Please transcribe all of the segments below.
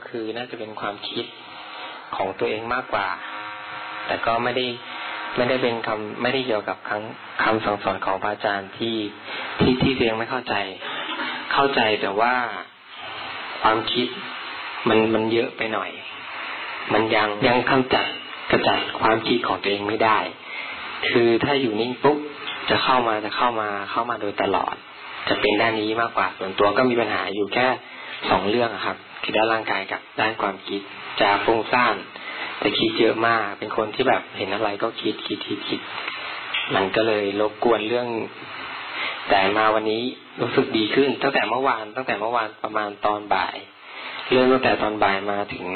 ็คือน่าจะเป็นความคิดของตัวเองมากกว่า แต่ก็ไม่ได้ไม่ได้เป็นคำไม่ได้เกี่ยวกับคำคำสั่งสอนของพระอาจารย์ที่ที่ที่ตัวเองไม่เข้าใจ เข้าใจแต่ว่าความคิดมันมันเยอะไปหน่อย มันยังยังกำจัดกระจัดความคิดของตัวเองไม่ได้ คือถ้าอยู่นิ่งปุ๊บจะเข้ามาจะเข้ามาเข้ามาโดยตลอด จะเป็นด้านนี้มากกว่าส่วนตัวก็มีปัญหาอยู่แค่สองเรื่องครับ คือด้านร่างกายกับด้านความคิด จะฟุ้งซ่านแต่คิดเยอะมาก เป็นคนที่แบบเห็นอะไรก็คิดคิดคิดคิด มันก็เลยรบกวนเรื่อง แต่มาวันนี้รู้สึกดีขึ้น ตั้งแต่เมื่อวานตั้งแต่เมื่อวานประมาณตอนบ่าย เรื่องตั้งแต่ตอนบ่ายมาถึง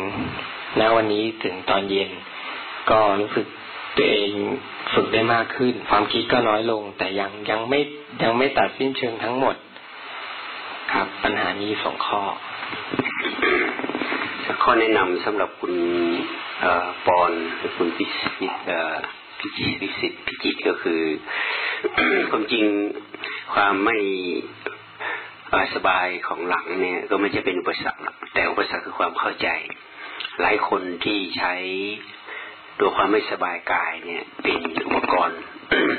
ณวันนี้ถึงตอนเย็น ก็รู้สึกตัวเองฝึกได้มากขึ้น ความคิดก็น้อยลง แต่ยังยังไม่ยังไม่ตัดสิ้นเชิงทั้งหมด ครับ ปัญหานี้สองข้อ ข้อแนะนำสำหรับคุณปอนหรือคุณพิสิทธิ์พิจิตพิสิทธิ์พิจิตก็คือความจริงความไม่สบายของหลังเนี่ย ก็ไม่ใช่เป็นอุปสรรคแต่อุปสรรคคือความเข้าใจ หลายคนที่ใช้ตัวความไม่สบายกายเนี่ย เป็นอุปกรณ์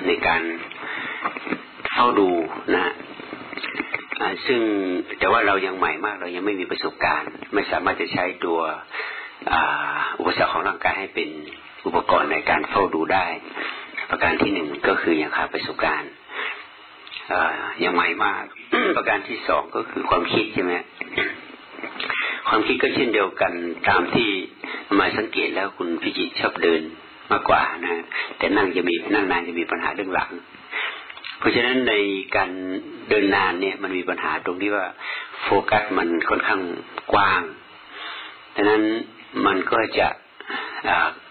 ในการเฝ้าดูนะ ซึ่งแต่ว่าเรายังใหม่มากเรายังไม่มีประสบการณ์ ไม่สามารถจะใช้ตัวอุปสรรคของร่างกายให้เป็นอุปกรณ์ในการเฝ้าดูได้ ประการที่หนึ่งก็คือยังขาดประสบการณ์ยังใหม่มาก ประการที่สองก็คือความคิดใช่ไหมความคิดก็เช่นเดียวกันตามที่มาสังเกตแล้วคุณพิจิตชอบเดินมากกว่านะแต่นั่งจะมีนั่งนานจะมีปัญหาเรื่องหลัง เพราะฉะนั้นในการเดินนานเนี่ยมันมีปัญหาตรงที่ว่าโฟกัสมันค่อนข้างกว้างดังนั้นมันก็จะ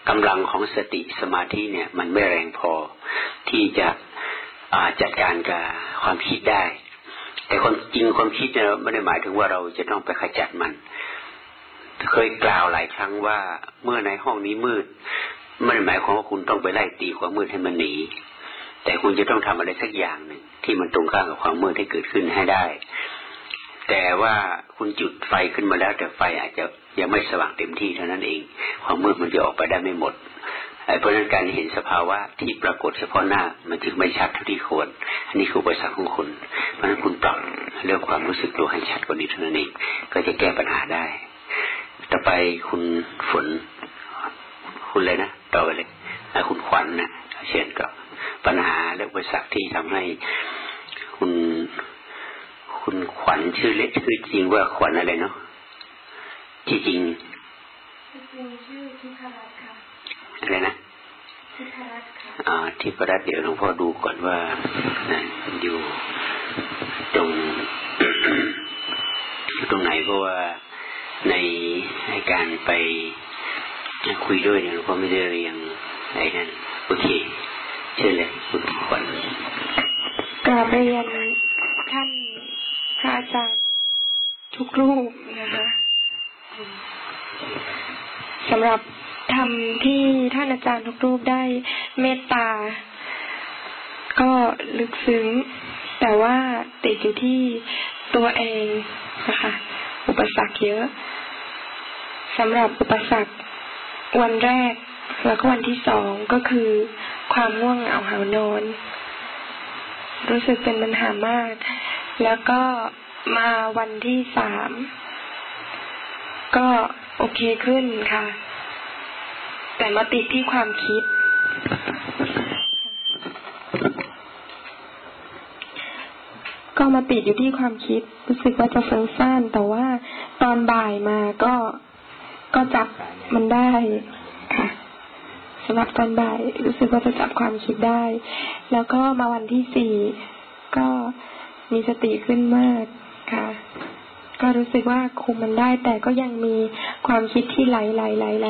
กำลังของสติสมาธิเนี่ย มันไม่แรงพอที่จะจัดการกับความคิดได้ แต่ความจริงความคิดเนี่ยไม่ได้หมายถึงว่าเราจะต้องไปขจัดมัน เคยกล่าวหลายครั้งว่าเมื่อในห้องนี้มืดไม่ได้หมายความว่าคุณต้องไปไล่ตีความมืดให้มันหนี แต่คุณจะต้องทำอะไรสักอย่างหนึ่งที่มันตรงข้ามกับความมืดที่เกิดขึ้นให้ได้ แต่ว่าคุณจุดไฟขึ้นมาแล้ว แต่ไฟอาจจะยังไม่สว่างเต็มที่เท่านั้นเอง ความมืดมันจะออกไปได้ไม่หมดเพราะนั้นการเห็นสภาวะที่ปรากฏเฉพาะหน้า มันจึงไม่ชัดเท่าที่ควร อันนี้คืออุปสรรคของคุณ เพราะนั้นคุณปรับเรื่องความรู้สึกตัวให้ชัดกว่านี้เท่านั้นเอง ก็จะแก้ปัญหาได้ ต่อไปคุณฝน คุณเลยนะ ต่อไปเลย คุณขวัญนะเช่นก็ ปัญหาและอุปสรรคที่ทำให้คุณคุณขวัญชื่อเล็กชื่อจริงว่าขวัญอะไรเนาะที่จริงชื่อทิพรัตค่ะอะไรนะทิพรัตค่ะอ่าทิพรัตเดี๋ยวหลวงพ่อดูก่อนว่าอยู่ตรงตรงไหนเพราะว่าในในการไปคุยด้วยเนี่ยหลวงพ่อไม่ได้เรียงอะไรนั่นโอเค เชิญเลยคุณขวัญกราบเรียนท่านพระอาจารย์ทุกรูปนะคะสำหรับธรรมที่ท่านอาจารย์ทุกรูปได้เมตตา ก็ลึกซึ้ง แต่ว่าติดอยู่ที่ตัวเองนะคะอุปสรรคเยอะสำหรับอุปสรรควันแรกแล้วก็วันที่สองก็คือ ความง่วงเหงาหานอน รู้สึกเป็นปัญหามาก แล้วก็มาวันที่สามก็โอเคขึ้นค่ะ แต่มาติดที่ความคิด ก็มาติดอยู่ที่ความคิด รู้สึกว่าจะฟุ้งซ่านแต่ว่าตอนบ่ายมาก็ก็จับมันได้ สำหรับตอนบ่ายรู้สึกว่าจะจับความคิดได้ แล้วก็มาวันที่สี่ก็มีสติขึ้นมากค่ะ ก็รู้สึกว่าคุมมันได้ แต่ก็ยังมีความคิดที่ไหลไหลไหลไหล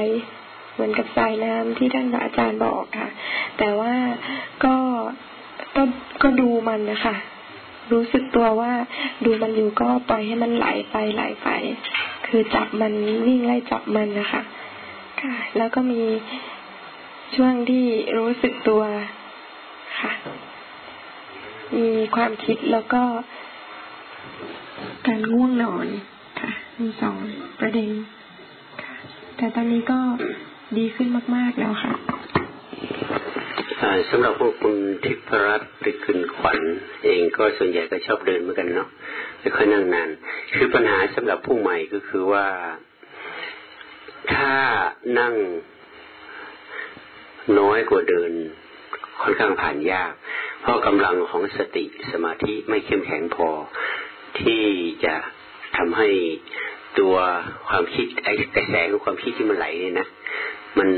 เหมือนกับสายน้ำที่ท่านอาจารย์บอกค่ะ แต่ว่าก็ก็ก็ดูมันนะคะรู้สึกตัวว่าดูมันอยู่ก็ปล่อยให้มันไหลไปไหลไป คือจับมันวิ่งไล่จับมันนะคะ ค่ะ แล้วก็มี ช่วงที่รู้สึกตัวค่ะ มีความคิดแล้วก็การง่วงนอนค่ะ มีสองประเด็นแต่ตอนนี้ก็ดีขึ้นมาก ๆแล้วค่ะสำหรับพวกคุณทิพรัตน์รือคุณขวัญ เองก็ส่วนใหญ่ก็ชอบเดินเหมือนกันเนาะไม่ค่อยนั่งนาน คือปัญหาสำหรับผู้ใหม่ก็คือว่า ถ้านั่ง น้อยกว่าเดินค่อนข้างผ่านยาก เพราะกำลังของสติสมาธิไม่เข้มแข็งพอ ที่จะทำให้ตัวความคิดไอ้กระแสของความคิดที่มันไหลเนี่ยนะมัน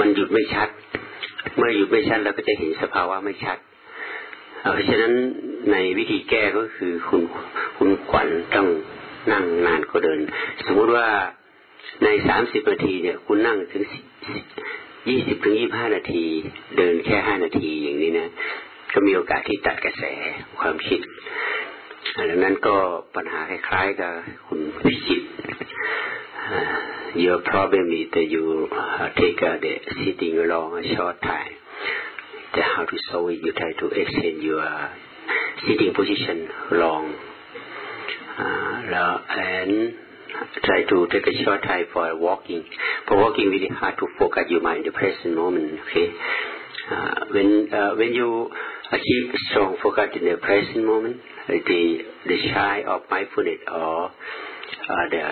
มันหยุดไม่ชัด เมื่อหยุดไม่ชัดเราก็จะเห็นสภาวะไม่ชัดเพราะฉะนั้นในวิธีแก้ก็คือคุณคุณขวัญต้องนั่งนานก็เดิน สมมุติว่าในสามสิบนาทีเนี่ย คุณนั่งถึง ยี่สิบถึงยี่ห้านาที เดินแค่ห้านาทีอย่างนี้นะก็มีโอกาสที่ตัดกระแสความคิดดังนั้นก็ปัญหาคล้ายๆกับคุณพิจิต your problem is that you take the sitting long a short time the how to solve it you try to extend your sitting position long uh, and try to take a short time for walking. For walking, really hard to focus your mind in the present moment. Okay, uh, when uh, when you achieve strong focus in the present moment, the the shy of mindfulness or uh, the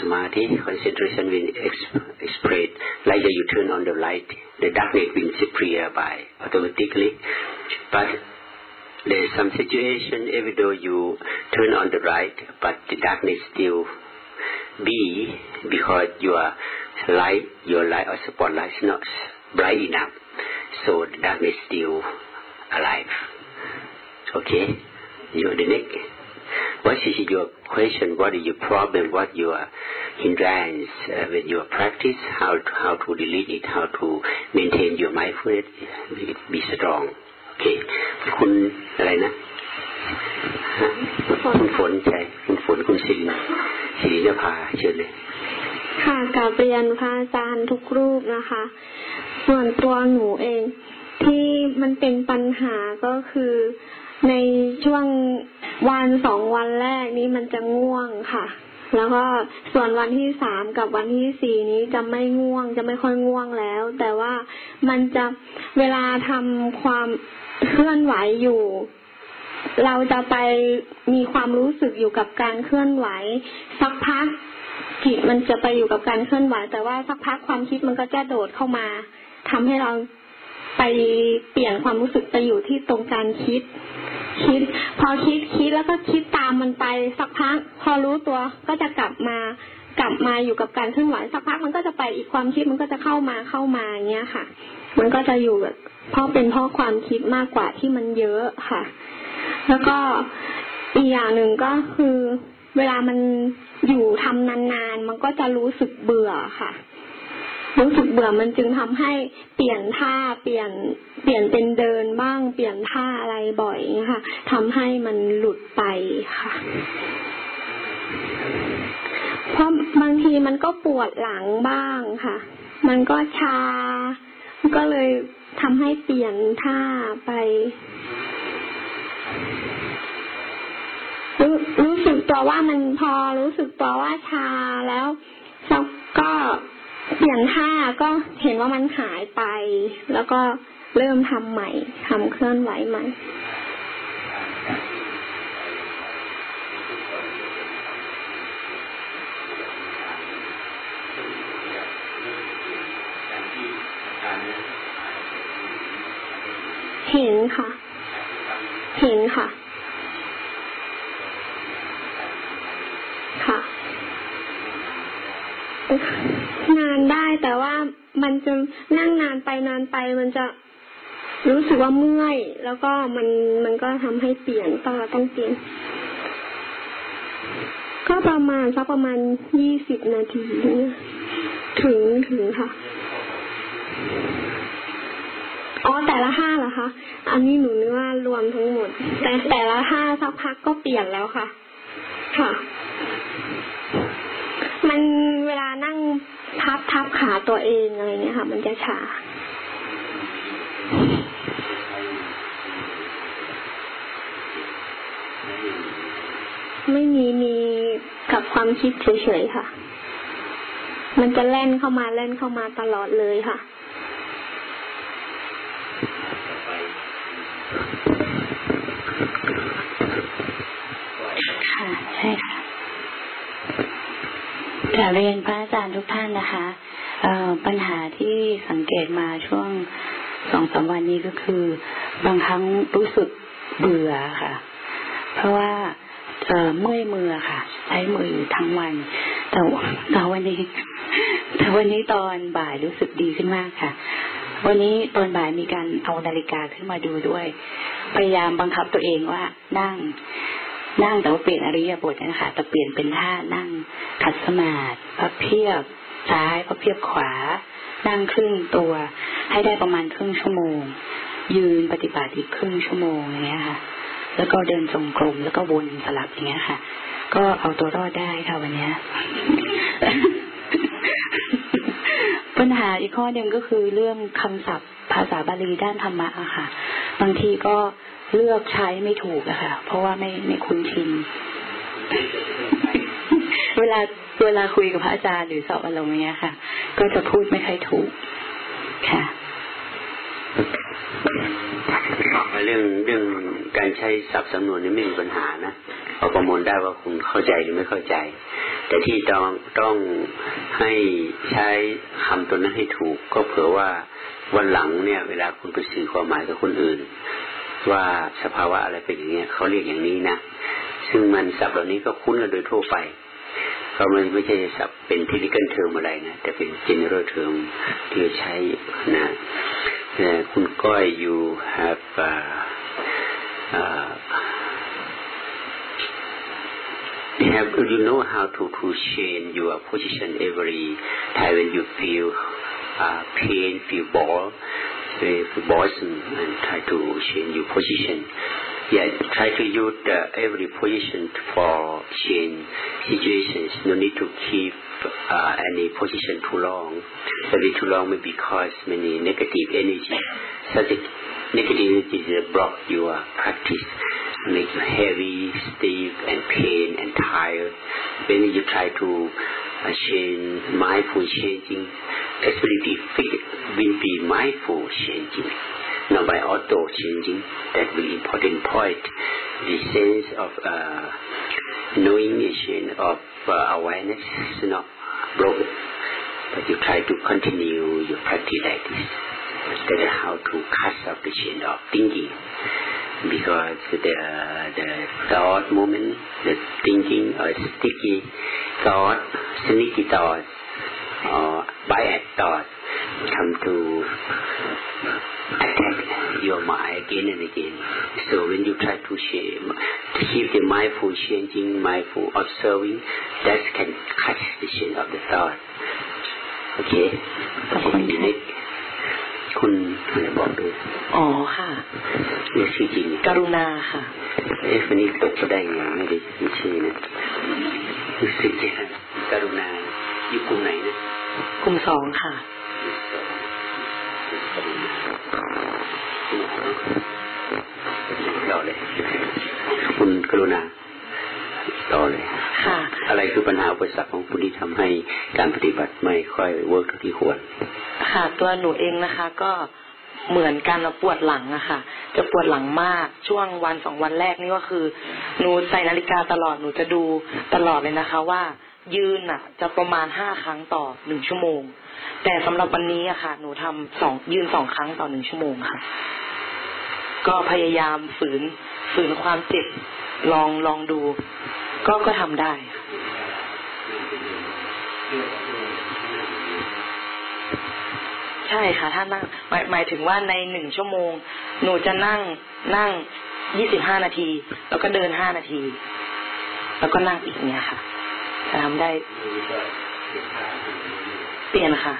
samadhi concentration will spread. like you turn on the light, the darkness will disappear by automatically. But there's some situation even though you turn on the light, but the darkness still be because your light, your light or spotlight is not bright enough, so the darkness still alive. Okay, you the next. What is your question? What is your problem? What your hindrance uh, with your practice? How to, how to delete it? How to maintain your mindfulness? Be strong. Okay. คุณอะไรนะคุณฝนใช่คุณฝนคุณศิริ ศิรินภาเชิญเลยค่ะกาบเรียนพระอาจารย์ทุกรูปนะคะ ส่วนตัวหนูเองที่มันเป็นปัญหาก็คือในช่วงวันสองวันแรกนี้มันจะง่วงค่ะ แล้วก็ส่วนวันที่สามกับวันที่สี่นี้จะไม่ง่วง จะไม่ค่อยง่วงแล้ว แต่ว่ามันจะเวลาทำความเคลื่อนไหวอยู่ เราจะไปมีความรู้สึกอยู่กับการเคลื่อนไหว สักพักจิตมันจะไปอยู่กับการเคลื่อนไหว แต่ว่าสักพักความคิดมันก็จะโดดเข้ามาทำให้เราไปเปลี่ยนความรู้สึกไปอยู่ที่ตรงการคิด คิด พอคิดคิดแล้วก็คิดตามมันไปสักพัก พอรู้ตัวก็จะกลับมากลับมาอยู่กับการเคลื่อนไหวสักพักมันก็จะไปอีกความคิดมันก็จะเข้ามาเข้ามาอย่างเงี้ยค่ะ มันก็จะอยู่แบบเพราะเป็นเพราะความคิดมากกว่าที่มันเยอะค่ะ แล้วก็อีกอย่างหนึ่งก็คือ เวลามันอยู่ทำนานๆมันก็จะรู้สึกเบื่อค่ะ รู้สึกเบื่อมันจึงทำให้เปลี่ยนท่าเปลี่ยนเปลี่ยนเป็นเดินบ้าง เปลี่ยนท่าอะไรบ่อยค่ะทำให้มันหลุดไปค่ะเพราะบางทีมันก็ปวดหลังบ้างค่ะ มันก็ชา ก็เลยทำให้เปลี่ยนท่าไป รู้รู้สึกตัวว่ามันพอรู้สึกตัวว่าชาแล้วสักก็เปลี่ยนท่าก็เห็นว่ามันหายไป แล้วก็เริ่มทำใหม่ทำเคลื่อนไหวใหม่เห็นค่ะ เห็นค่ะ ค่ะนานได้แต่ว่ามันจะนั่งนานไปนานไปมันจะรู้สึกว่าเมื่อย แล้วก็มันมันก็ทำให้เปลี่ยนต้องต้องเปลี่ยน ก็ประมาณสักประมาณยี่สิบนาทีถึงถึงค่ะ อ๋อแต่ละห้าเหรอคะอันนี้หนูนึกว่ารวมทั้งหมด แต่แต่ละห้าสักพักก็เปลี่ยนแล้วค่ะ ค่ะ มันเวลานั่งทับทับขาตัวเองอะไรเงี้ยค่ะ มันจะชาไม่มีมีกับคความคิดเฉยๆค่ะ มันจะแล่นเข้ามาแล่นเข้ามาตลอดเลยค่ะ ใช่ค่ะกาเรียนพระอาจารย์ทุกท่านนะคะปัญหาที่สังเกตมาช่วงสองสามวันนี้ก็คือ บางครั้งรู้สึกเบื่อค่ะ เพราะว่าเเมื่อยมือค่ะ ใช้มือทั้งวัน แต่แต่วันนี้ แต่วันนี้ตอนบ่ายรู้สึกดีขึ้นมากค่ะ วันนี้ตอนบ่ายมีการเอานาฬิกาขึ้นมาดูด้วย พยายามบังคับตัวเองว่านั่ง นั่งแต่ว่าเปลี่ยนอริยบทนะคะแต่เปลี่ยนเป็นท่านั่งขัดสมาธิพับเพียบซ้ายพับเพียบขวา นั่งครึ่งตัว ให้ได้ประมาณครึ่งชั่วโมง ยืนปฏิบัติอีกครึ่งชั่วโมงอย่างเงี้ยค่ะ แล้วก็เดินจงกรมแล้วก็วนสลับอย่างเงี้ยค่ะ ก็เอาตัวรอดได้ค่ะวันนี้ปัญหาอีกข้อหนึ่งก็คือเรื่องคำศัพท์ภาษาบาลีด้านธรรมะอะค่ะ บางทีก็ เลือกใช้ไม่ถูกอะค่ะ เพราะว่าไม่ไม่คุ้นชิน เวลาเวลาคุยกับพระอาจารย์หรือสอบอารมณ์เนี้ยค่ะ ก็จะพูดไม่ค่อยถูก ค่ะเรื่องเรื่องการใช้ศัพท์สำนวนนี่ไม่มีปัญหานะเอาประมวลได้ว่าคุณเข้าใจหรือไม่เข้าใจ แต่ที่ต้องต้องให้ใช้คำตัวนั้นให้ถูก ก็เผื่อว่าวันหลังเนี่ย เวลาคุณไปสื่อความหมายกับคนอื่น ว่าสภาวะอะไรเป็นอย่างเงี้ยเขาเรียกอย่างนี้นะซึ่งมันศัพท์เหล่านี้ก็คุ้นกันโดยทั่วไปเพราะมันไม่ใช่ศัพท์เป็นทิลิกันเทอมอะไรนะ แต่เป็น general term ที่ใช้นะคุณก้อย you have uh, uh, you have you know how to to change your position every time when you feel uh, pain feel ball with Boston and try to change your position. Yeah, try to use the every position for change situations. No need to keep uh, any position too long. Maybe too long may cause many negative energy. Such a negative energy block your practice, make you heavy, stiff, and pain and tired. When you try to change mindful changing, be will be mindful changing, not by auto changing. That will important point. The sense of uh, knowing of uh, awareness is not broken, but you try to continue your practice like this. That is how to cut off the chain of thinking because the the thought moment, the thinking or sticky thought, sneaky thoughts, or biased thoughts come to attack your mind again and again. So when you try to share, to keep the mindful changing, mindful observing, that can catch the chain of the thought. Okay? Okay. คุณอะไรบอกด้วยอ๋อค่ะเรียกชื่อจริงกรุณาค่ะ เอ๊ะวันนี้ตกก็ได้ไงไม่ได้ชื่อนะรู้สึกจะกรุณาอยู่กลุ่มไหนนะกลุ่มสองค่ะต่อเลยคุณกรุณา ต่อเลยค่ะอะไรคือปัญหาอุปสรรคของคุณที่ทำให้การปฏิบัติไม่ค่อย work เท่าที่ควร ค่ะ ตัวหนูเองนะคะ ก็เหมือนกันปวดหลังอะค่ะ จะปวดหลังมากช่วงวันสองวันแรกนี่ก็คือ หนูใส่นาฬิกาตลอดหนูจะดูตลอดเลยนะคะ ว่ายืนอะจะประมาณห้าครั้งต่อหนึ่งชั่วโมง แต่สำหรับวันนี้อะค่ะ หนูทำสองยืนสองครั้งต่อหนึ่งชั่วโมงค่ะ ก็พยายามฝืนฝืนความเจ็บ ลองลองดู ก็ก็ทำได้ ใช่ค่ะ ถ้านั่ง หมายหมายถึงว่าในหนึ่งชั่วโมง หนูจะนั่งนั่งยี่สิบห้านาที แล้วก็เดินห้านาที แล้วก็นั่งอีกเนี้ยค่ะจะทำได้ เปลี่ยนค่ะ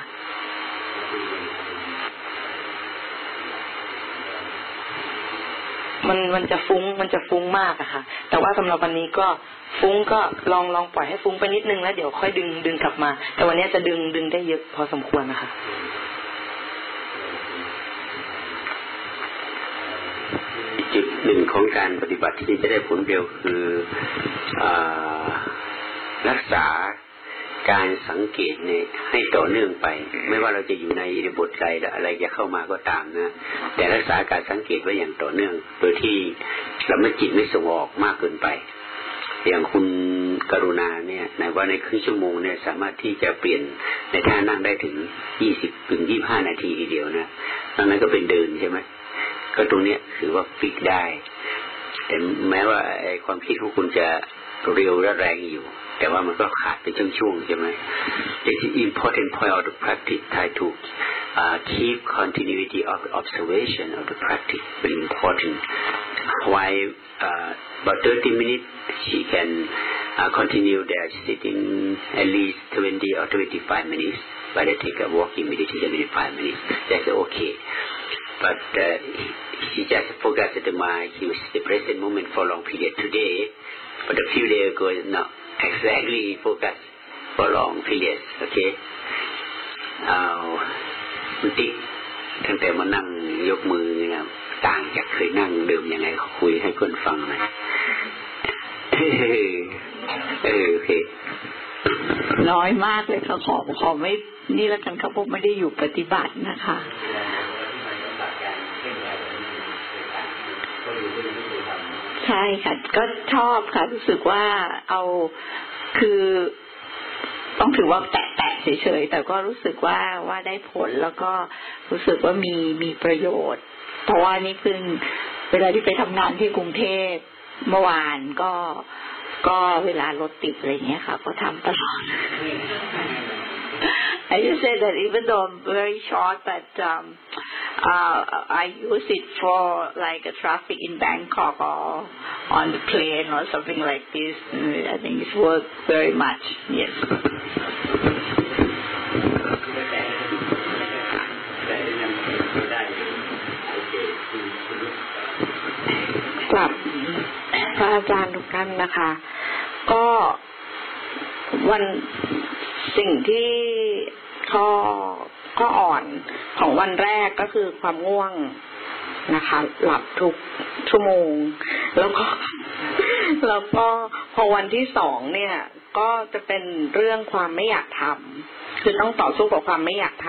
มันมันจะฟุ้งมันจะฟุ้งมากอะค่ะ แต่ว่าสำหรับวันนี้ก็ฟุ้งก็ลองลองปล่อยให้ฟุ้งไปนิดนึงแล้วเดี๋ยวค่อยดึงดึงกลับมา แต่วันนี้จะดึงดึงได้เยอะพอสมควรนะคะจุดหนึ่งของการปฏิบัติที่จะได้ผลเร็วคืออรักษา การสังเกตเนี่ยให้ต่อเนื่องไป ไม่ว่าเราจะอยู่ในบทใดอะไรจะเข้ามาก็ตามนะ แต่รักษาการสังเกตไว้อย่างต่อเนื่อง โดยที่เราไม่จิตไม่ส่งออกมากเกินไป อย่างคุณกรุณาเนี่ยในว่าในครึ่งชั่วโมงเนี่ยสามารถที่จะเปลี่ยนในท่านั่งได้ถึงยี่สิบถึงยี่ห้านาทีทีเดียวนะตอนนั้นก็เป็นเดินใช่ไหมก็ตรงเนี้ยถือว่าฟิกได้แต่แม้ว่าความคิดของคุณจะเร็วและแรงอยู่ แต่ว่ามันก็ขาดเป็นช่วงๆใช่ไหม It's important point of the practice try to uh, keep continuity of observation of the practice very important why uh, about 30 minutes she can uh, continue there sitting at least 20 or 25 minutes but they take a walking meditation 25 minutes that's okay but uh, she just focus the mind he was the present moment for a long period today but a few days ago not exactly focus for long periods okay เอาคุณติตั้งแต่มานั่งยกมือนะต่างจากเคยนั่งเดิมยังไงคุยให้คนฟังหน่อยเออโอเคน้อยมากเลยค่ะขอขอไม่นี่แล้วกันครับผมไม่ได้อยู่ปฏิบัตินะคะ ใช่ค่ะ ก็ชอบค่ะ รู้สึกว่าเอาคือต้องถือว่าแตะแตะเฉยๆ แต่ก็รู้สึกว่าว่าได้ผลแล้วก็รู้สึกว่ามีมีประโยชน์ เพราะว่านี่เพิ่งเวลาที่ไปทำงานที่กรุงเทพเมื่อวานก็ก็เวลารถติดอะไรเงี้ยค่ะ ก็ทำตลอด I just say that even though I'm very short, but um, uh, I use it for like a traffic in Bangkok or on the plane or something like this. I think it's worked very much. Yes. กลับพระอาจารย์ทุกท่านนะคะ ก็วันสิ่งที่ ข้อข้ออ่อนของวันแรกก็คือความง่วงนะคะ หลับทุกชั่วโมง แล้วก็ แล้วก็พอวันที่สองเนี่ย ก็จะเป็นเรื่องความไม่อยากทำคือต้องต่อสู้กับความไม่อยากท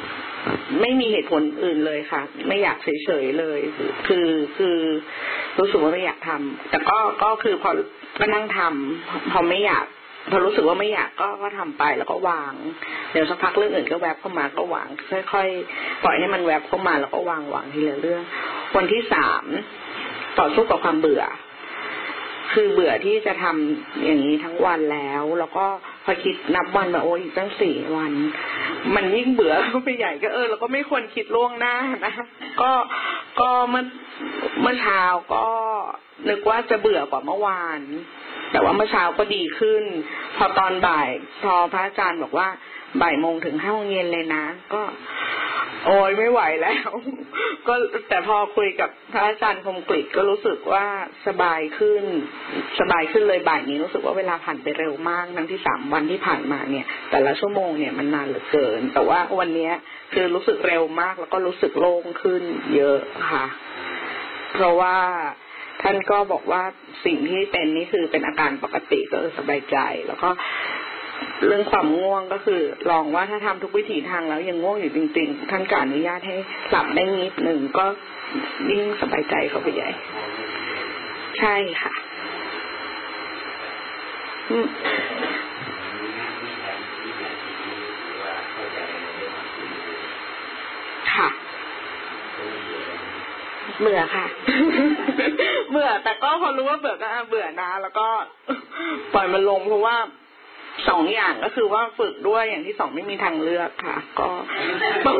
ำไม่มีเหตุผลอื่นเลยค่ะ ไม่อยากเฉยๆเลย คือคือรู้สึกว่าไม่อยากทำแต่ก็ก็คือพอก็นั่งทำพอไม่อยาก พอรู้สึกว่าไม่อยากก็ก็ทำไปแล้วก็วาง เดี๋ยวสักพักเรื่องอื่นก็แวบเข้ามาก็วาง ค่อยๆปล่อยให้มันแวบเข้ามาแล้วก็วางวางทีละเรื่อง วันที่สามต่อสู้กับความเบื่อ คือเบื่อที่จะทำอย่างนี้ทั้งวันแล้ว แล้วก็พอคิดนับวันแบบโอ้ยอีกตั้งสี่วัน มันยิ่งเบื่อเข้าไปใหญ่ก็เออเราก็ไม่ควรคิดล่วงหน้านะก็ก็เมื่อเมื่อเช้าก็นึกว่าจะเบื่อกว่าเมื่อวาน แต่ว่าเมื่อเช้าก็ดีขึ้น พอตอนบ่าย พอพระอาจารย์บอกว่าบ่ายโมงถึงห้าโมงเย็นเลยนะ ก็ โอ้ยไม่ไหวแล้ว ก็แต่พอคุยกับพระอาจารย์คมกริก็รู้สึกว่าสบายขึ้น สบายขึ้นเลยบ่ายนี้รู้สึกว่าเวลาผ่านไปเร็วมากทั้งที่สามวันที่ผ่านมาเนี่ย แต่ละชั่วโมงเนี่ยมันนานเหลือเกิน แต่ว่าวันเนี้ย คือรู้สึกเร็วมากแล้วก็รู้สึกโล่งขึ้น เยอะค่ะ เพราะว่า ท่านก็บอกว่าสิ่งที่เป็นนี่คือเป็นอาการปกติก็สบายใจ แล้วก็เรื่องความง่วงก็คือ ลองว่าถ้าทำทุกวิถีทางแล้วยังง่วงอยู่จริง ๆ ท่านก็อนุญาตให้หลับได้นิดหนึ่งก็ยิ่งสบายใจเขาไปใหญ่ ใช่ค่ะค่ะ เบื่อค่ะ เบื่อ แต่ก็พอรู้ว่าเบื่อก็เบื่อนะ แล้วก็ปล่อยมันลงเพราะว่าสองอย่างก็คือว่าฝึกด้วยอย่างที่สองไม่มีทางเลือกค่ะ ก็ต้อง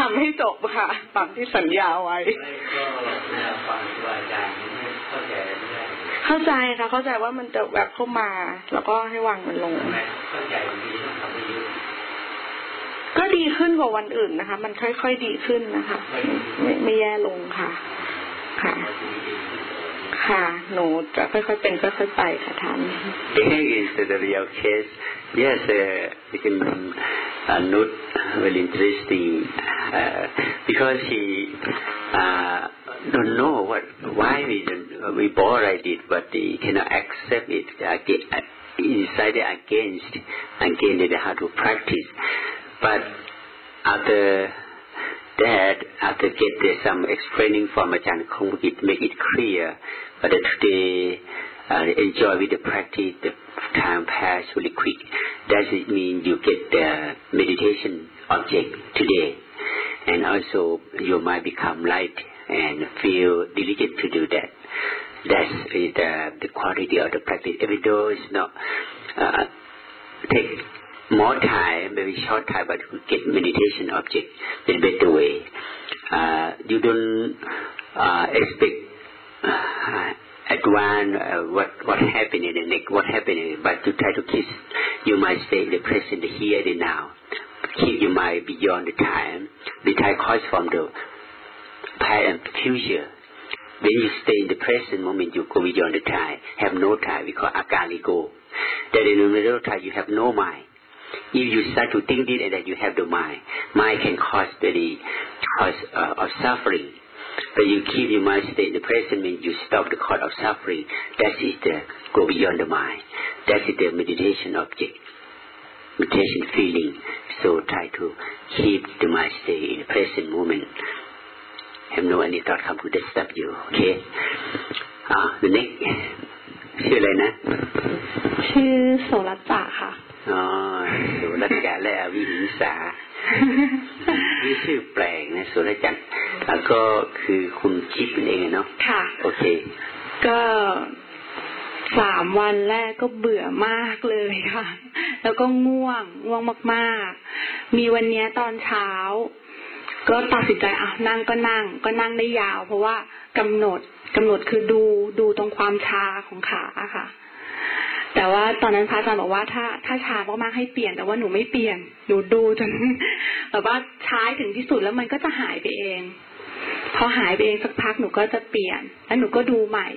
ทำให้จบค่ะตามที่สัญญาไว้เข้าใจค่ะ เข้าใจว่ามันจะแบบเข้ามา แล้วก็ให้วางมันลง ก็ดีขึ้นกว่าวันอื่นนะคะ มันค่อยๆดีขึ้นนะคะไม่ไม่แย่ลงค่ะ ค่ะ ค่ะหนูจะค่อยๆเป็นค่อยๆไปค่ะท่าน is the real case. Yes, uh, we can uh, note very interesting uh, because he uh, don't know what why we don't, we bore I did, but he cannot accept it. Again, inside against again they have to practice. But after that, after get some explaining from Ajahn Kongkit, make it clear. But today, uh, enjoy with the practice, the time pass really quick. Does it mean you get the meditation object today? And also, you might become light and feel diligent to do that. That's the, the quality of the practice. Even though it's not uh, take more time, maybe short time, but get meditation object in better way. Uh, you don't uh, expect uh, one uh, what what happened in the next, what happened, but you try to keep you might stay in the present, here and now. Keep your mind beyond the time. The time comes from the past and future. When you stay in the present moment, you go beyond the time. Have no time, we call akali go. That in the middle time, you have no mind. If you start to think it and then you have the mind, mind can cause the cause uh, of suffering. But you keep your mind stay in the present means you stop the cause of suffering. That is the go beyond the mind. That is the meditation object. Meditation feeling. So try to keep the mind stay in the present moment. Have no any thought come to disturb you. Okay? Ah, the next ชื่ออะไรนะ ชื่อโสรัจจะค่ะ อ๋อสุรจาและอวิหิงสานี่ชื่อแปลกนะสุรจันทร์แล้วก็คือคุณคิดเองเนาะค่ะ โอเค ก็สามวันแรกก็เบื่อมากเลยค่ะ แล้วก็ง่วง ง่วงมากๆ มีวันเนี้ยตอนเช้า ก็ตัดสินใจอะนั่งก็นั่ง ก็นั่งได้ยาว เพราะว่ากำหนดกำหนดคือดูดูตรงความชาของขาค่ะ แต่ว่าตอนนั้นพระอาจารย์บอกว่าถ้าถ้าชามากๆให้เปลี่ยน แต่ว่าหนูไม่เปลี่ยนหนูดูจนแบบว่าช้าถึงที่สุดแล้วมันก็จะหายไปเอง พอหายไปเองสักพักหนูก็จะเปลี่ยน แล้วหนูก็ดูใหม่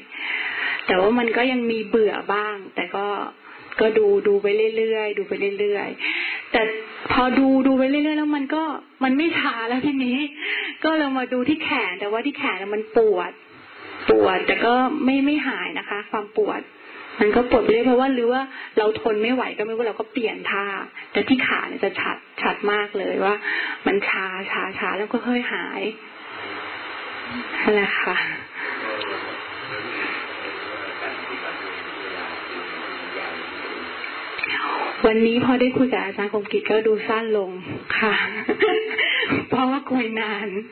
แต่ว่ามันก็ยังมีเบื่อบ้าง แต่ก็ก็ดูดูไปเรื่อยๆดูไปเรื่อยๆแต่พอดูดูไปเรื่อยๆแล้วมันก็มันไม่ชาแล้วทีนี้ ก็เรามาดูที่แขนแต่ว่าที่แขนมันปวด ปวดแต่ก็ไม่ไม่หายนะคะ ความปวด มันก็ปวดไปเรื่อยเพราะว่าหรือว่าเราทนไม่ไหวก็ไม่รู้เราก็เปลี่ยนท่า แต่ที่ขาเนี่ยจะชัดชัดมากเลยว่า มันชาชาชาแล้วก็ค่อยหายนั่นแหละค่ะวันนี้พอได้คุยกับอาจารย์คมกิจก็ดูสั้นลงค่ะ เพราะว่าคุยนานนี่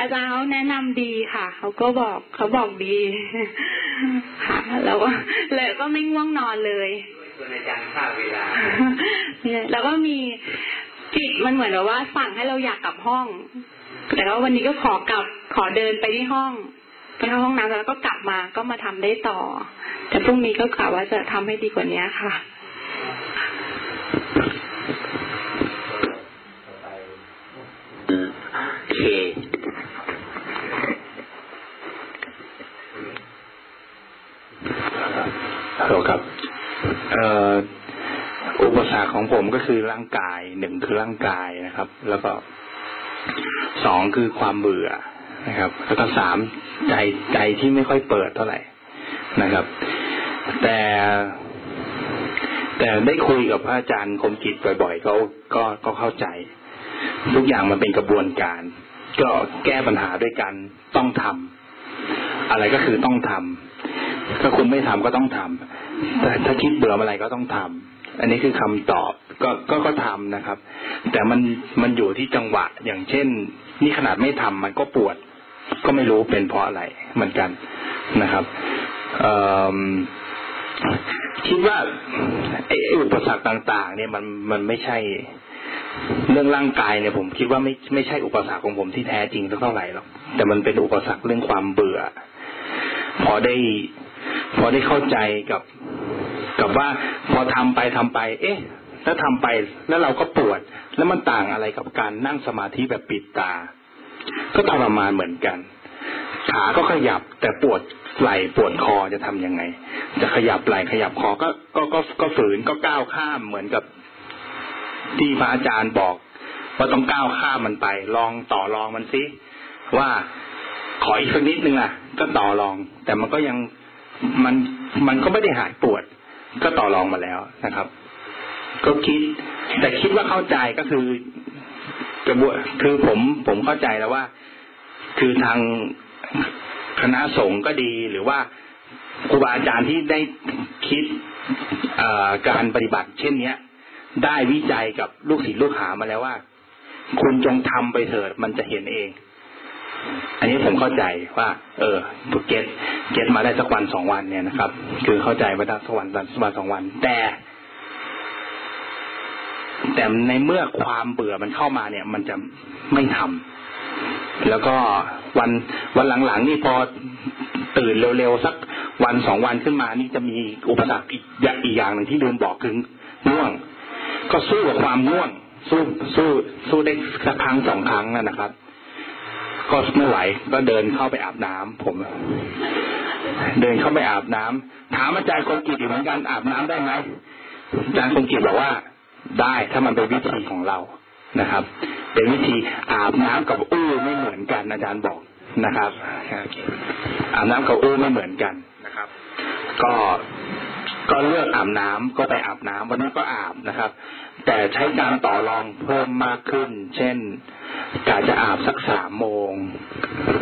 อาจารย์เขาแนะนำดีค่ะ เขาก็บอกเขาบอกดี ค่ะแล้วก็เลยก็ไม่ง่วงนอนเลยส่วนอาจารย์ทราบเวลาแล้วก็มีจิตมันเหมือนแบบว่าสั่งให้เราอยากกลับห้อง แต่ว่าวันนี้ก็ขอกลับขอเดินไปที่ห้องไปเข้าห้องน้ำแล้วก็กลับมาก็มาทำได้ต่อ แต่พรุ่งนี้ก็กะว่าจะทำให้ดีกว่านี้ค่ะ อืมโอ เคฮัลโหลครับ เอ่ออุปสรรคของผมก็คือร่างกายหนึ่งคือร่างกายนะครับ แล้วก็สองคือความเบื่อนะครับ แล้วก็สามใจใจที่ไม่ค่อยเปิดเท่าไหร่นะครับ แต่แต่ได้คุยกับพระอาจารย์คมกิจบ่อยๆก็ก็ก็เข้าใจ ทุกอย่างมันเป็นกระบวนการ ก็แก้ปัญหาด้วยกันต้องทำอะไรก็คือต้องทำถ้าคุณไม่ทำก็ต้องทำแต่ถ้าคิดเบื่ออะไรก็ต้องทำอันนี้คือคำตอบก็ก็ก็ทำนะครับ แต่มันมันอยู่ที่จังหวะ อย่างเช่น นี่ขนาดไม่ทำมันก็ปวด ก็ไม่รู้เป็นเพราะอะไรเหมือนกันนะครับเอคิดว่าไอ้อุปสรรคต่าง ๆ เนี่ยมันมันไม่ใช่ เรื่องร่างกายเนี่ยผมคิดว่าไม่ไม่ใช่อุปสรรคของผมที่แท้จริงสักเท่าไหร่หรอกแต่มันเป็นอุปสรรคเรื่องความเบื่อ พอได้ พอได้เข้าใจกับ กับว่าพอทำไปทำไป เอ๊ะ แล้วทำไปแล้วเราก็ปวด แล้วมันต่างอะไรกับการนั่งสมาธิแบบปิดตา ก็ทรมานเหมือนกัน ขาก็ขยับแต่ปวดไหล่ปวดคอจะทำยังไง จะขยับไหล่ขยับคอก็ก็ก็ก็ฝืนก็ก้าวข้ามเหมือนกับ ที่พระอาจารย์บอก ว่าต้องก้าวข้ามมันไป ลองต่อรองมันสิว่าขออีกสักนิดนึงอะ ก็ต่อรอง แต่มันก็ยังมันมันก็ไม่ได้หายปวด ก็ต่อรองมาแล้วนะครับ ก็คิด แต่คิดว่าเข้าใจก็คือกระบวนคือผมผมเข้าใจแล้วว่า คือทางคณะสงฆ์ก็ดีหรือว่าครูบาอาจารย์ที่ได้คิดการปฏิบัติ เช่นเนี้ย ได้วิจัยกับลูกศิษย์ลูกหามาแล้วว่า คุณจงทำไปเถิดมันจะเห็นเอง อันนี้ผมเข้าใจว่า เออเก็ตเก็ตมาได้สักวันสองวันเนี่ยนะครับ คือเข้าใจว่าได้สักวันสักวันสองวัน แต่ แต่ในเมื่อความเบื่อมันเข้ามาเนี่ย มันจะไม่ทำแล้วก็วันวันหลังๆนี่พอตื่นเร็วๆสักวันสองวันขึ้นมานี่จะมีอุปสรรคอีกอีกอย่างหนึ่งที่ลืมบอกคือง่วง ก็สู้กับความง่วง สู้สู้สู้ได้สักครั้งสองครั้งนะครับ ก็ไม่ไหวก็เดินเข้าไปอาบน้ำผม เดินเข้าไปอาบน้ำถามอาจารย์คงกิจอยู่เหมือนกันอาบน้ำได้ไหมอาจารย์คงกิจบอกว่า ได้ถ้ามันเป็นวิธีของเรานะครับ เป็นวิธีอาบน้ำกับอู้ไม่เหมือนกัน อาจารย์บอกนะครับอาบน้ำกับอู้ไม่เหมือนกันนะครับ ก็ ก็เลือกอาบน้ำก็ไปอาบน้ำวันนั้นก็อาบนะครับ แต่ใช้การต่อรองเพิ่มมากขึ้น เช่นกาจะอาบสักสามโมง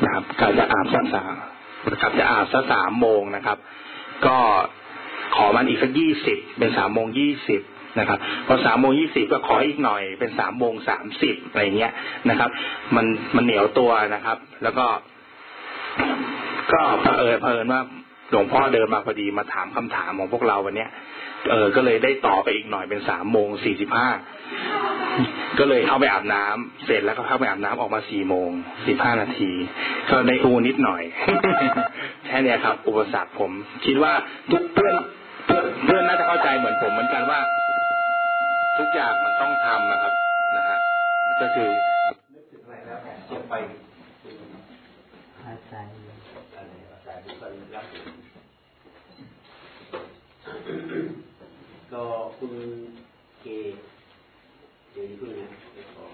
นะครับกาจะอาบสักสามกับจะอาบสักสามโมงนะครับ ก็ขอมันอีกสักยี่สิบเป็นสามโมงยี่สิบนะครับพอสามโมงยี่สิบก็ขออีกหน่อยเป็นสามโมงสามสิบอะไรเงี้ยนะครับ มันมันเหนียวตัวนะครับ แล้วก็ ก็เผอิญเผอิญว่า หลวงพ่อเดินมาพอดีมาถามคำถามของพวกเราวันเนี้ยเออ ก็เลยได้ต่อไปอีกหน่อยเป็นสามโมงสี่สิบห้าก็เลยเข้าไปอาบน้ำเสร็จแล้วก็เข้าไปอาบน้ำออกมาสี่โมงสิบห้านาที ก็ได้อูนิดหน่อยแค่นี้ครับ อุปสรรคผม คิดว่าทุกเพื่อนเพื่อนเพื่อนน่าจะเข้าใจเหมือนผมเหมือนกันว่า ทุกอย่างมันต้องทำนะครับ นะฮะก็คือนึกถึงอะไรแล้วจะไปอาจารย์อะไรอาจารย์ทุกคนรับ ก็คุณเกเดี๋ยวนี้เพิ่งนะขอ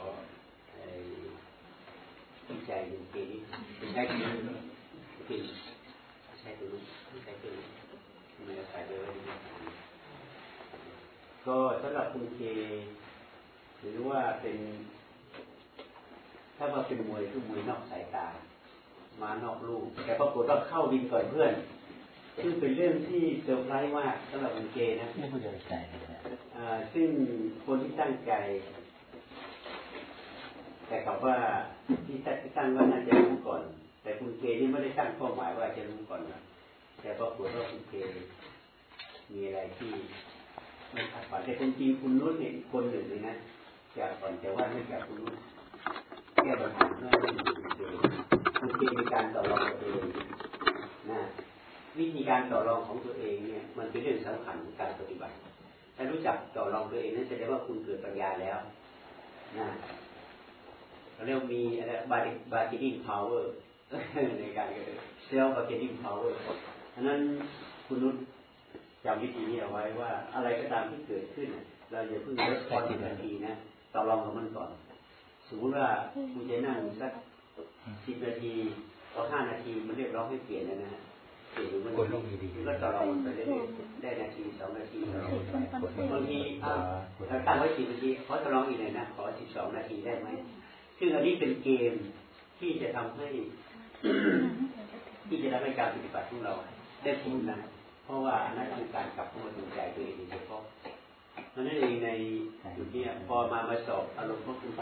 ที่ใจคุณเกนี่เป็นได้ที่นี่เป็ใช่ตัวนู้ใช่ตัวนี้ไม่ได้ใส่เลยก็สำหรับคุณเคหรือว่าเป็น ถ้าว่าเป็นมวยคือมวยนอกสายตา มานอกลูกแต่ปรากฏต้องเข้าวินก่อนเพื่อน ซึ่งเป็นเรื่องที่เซอร์ไพรส์มากสำหรับคุณเกนะไม่เข้าใจซึ่งคนที่ตั้งใจ แต่เขาว่าที่ตั้งว่าน่าจะรู้ก่อน แต่คุณเคนี่ไม่ได้ตั้งข้อหมายว่าจะรู้ก่อนนะแต่ปรากฏว่าคุณเคมีอะไรที่ไม่คาดฝันแต่คนจริงคุณนุชเนี่ยคนหนึ่งเลยนะจากก่อนแต่ว่าไม่จากคุณนุชแก้ปัญหาเพื่อให้คุณเคมีการต่อรองตัวเองนะ วิธีการต่อรองของตัวเองเนี่ย มันเป็นเรื่องสำคัญของการปฏิบัติถ้ารู้จักต่อรองตัวเองนั่นแสดงว่าคุณเกิดปัญญาแล้วนะเราเรียกมีอะไร bar bargaining power ในการ sale bargaining power อันนั้นคุณนุชจำวิธีนี้เอาไว้ว่า อะไรก็ตามที่เกิดขึ้น เราอย่าเพิ่งลดพอสิบนาทีนะต่อรองกับมันก่อน สมมติว่าคุณจะนั่งสักสิบนาทีพอห้านาทีมันเรียกร้องให้เปลี่ยนนะฮะ เปลี่ยนมันก็ต่อรองไปเรื่อยได้นาทีสองนาทีบางทีเราตั้งไว้สิบนาทีขอต่อรองอีกหน่อยนะขอสิบสองนาทีได้ไหมซึ่งอันนี้เป็นเกมที่จะทำให้ ที่จะทำให้การปฏิบัติของเรา ได้ผลนะเพราะว่านั่นคือการกลับมาดูใจตัวเองเฉพาะนั่นเองในจุดนี้พอมามาสอบอารมณ์ของคุณไป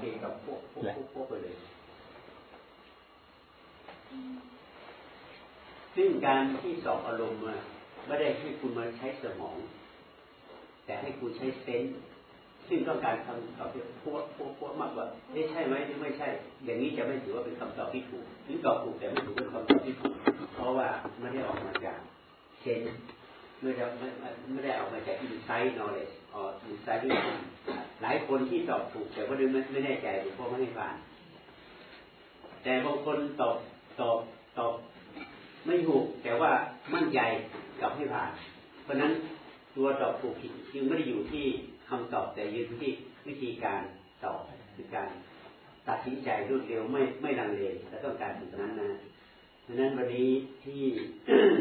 เกกับพวกพวกพวกไปเลย ซึ่งการที่สอบอารมณ์มาไม่ได้ให้คุณมาใช้สมอง แต่ให้คุณใช้เซนส์ซึ่งต้องการคำตอบที่พวกพวกพวกมากกว่าไม่ใช่ไหมหรือไม่ใช่ อย่างนี้จะไม่ถือว่าเป็นคำตอบที่ถูกหรือตอบถูกแต่ไม่ถือเป็นคำตอบที่ถูก เพราะว่าไม่ได้ออกมาจากเช่นไม่ได้ไม่ได้ออกมาจากอินไซต์นอเลจอออินไซต์ที่หลายคนที่ตอบถูกแต่ว่าดูไม่ไม่แน่ใจหรือเพราะไม่ให้ผ่าน แต่บางคนตอบตอบตอบ ไม่ถูกแต่ว่ามั่นใจกับให้ผ่าน เพราะนั้นตัวตอบถูกผิดจึงไม่ได้อยู่ที่คำตอบแต่ยืนที่วิธีการตอบคือการตัดสินใจรวดเร็วไม่ไม่ลังเลและต้องการสิ่งนั้นนะดังนั้นวันนี้ที่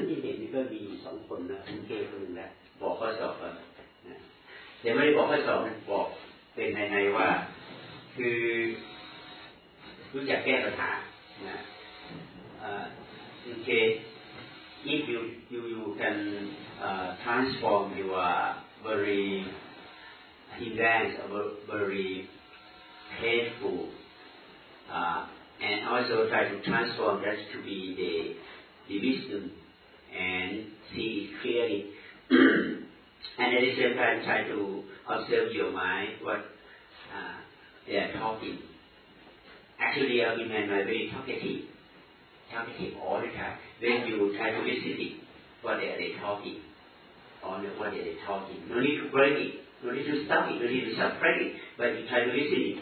ที่เห็นนี่ก็มีสองคนนะคุณเกคนหนึ่งแล้วบอกข้อสอบก่อนนะเดี๋ยวไม่ได้บอกข้อสอบบอกเป็นในในว่า คือรู้จักแก้ปัญหานะ Okay, if you you, you can uh, transform your very intense, very painful, uh, and also try to transform that to be the division wisdom and see it clearly. and at the same time, try to observe your mind what uh, they are talking. Actually, our women are very talkative talkative all the time when you try to listen it, what are they talking? Or what are they talking? No need to break it, no need to stop it, no need to suppress it, but you try to listen it.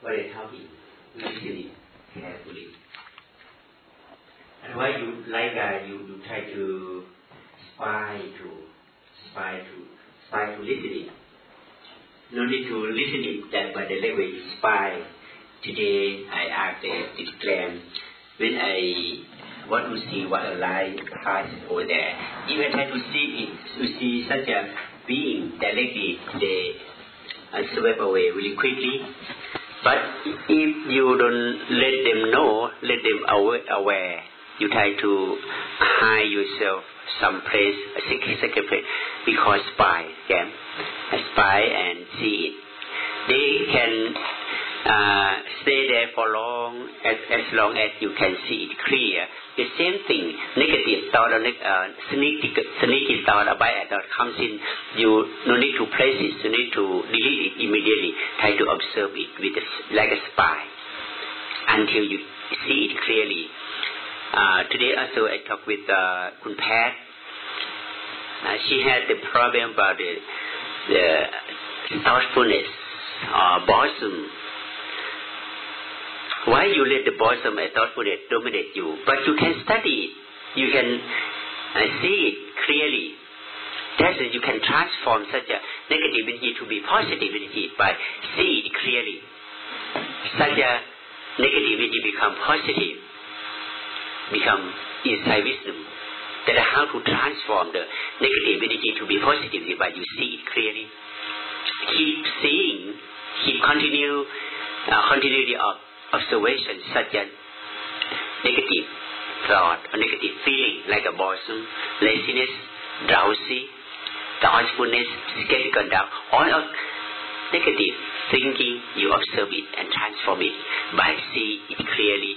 What are they talking? Listen it carefully. And why you like that, you, you try to spy to spy to spy to listen it. No need to listen it that by the language spy. Today I asked the declare when I want to see what a light pass over there. If I try to see it, to see such a being directly, they uh, sweep away really quickly. But if you don't let them know, let them aware, you try to hide yourself some place, a secret, secret place, because spy can spy and see it. They can uh, stay there for long, as, as long as you can see it clear. The same thing, negative thought or uh, sneaky, sneaky thought or bad thought comes in, you no need to place it, you need to delete it immediately. Try to observe it with a, like a spy until you see it clearly. Uh, today also I talked with uh, Kun Pat. Uh, she had the problem about the, the thoughtfulness, uh, bosom why you let the bosom and thoughtfulness dominate you? But you can study it. You can uh, see it clearly. That's it. You can transform such a negativity to be positivity by see it clearly. Such a negativity become positive, become inside wisdom. That how to transform the negativity to be positive by you see it clearly. Keep seeing, keep continue, uh, continuity of observation such as negative thought or negative feeling like a boredom, laziness, drowsy, thoughtfulness, skeptical doubt, all of negative thinking, you observe it and transform it by see it clearly.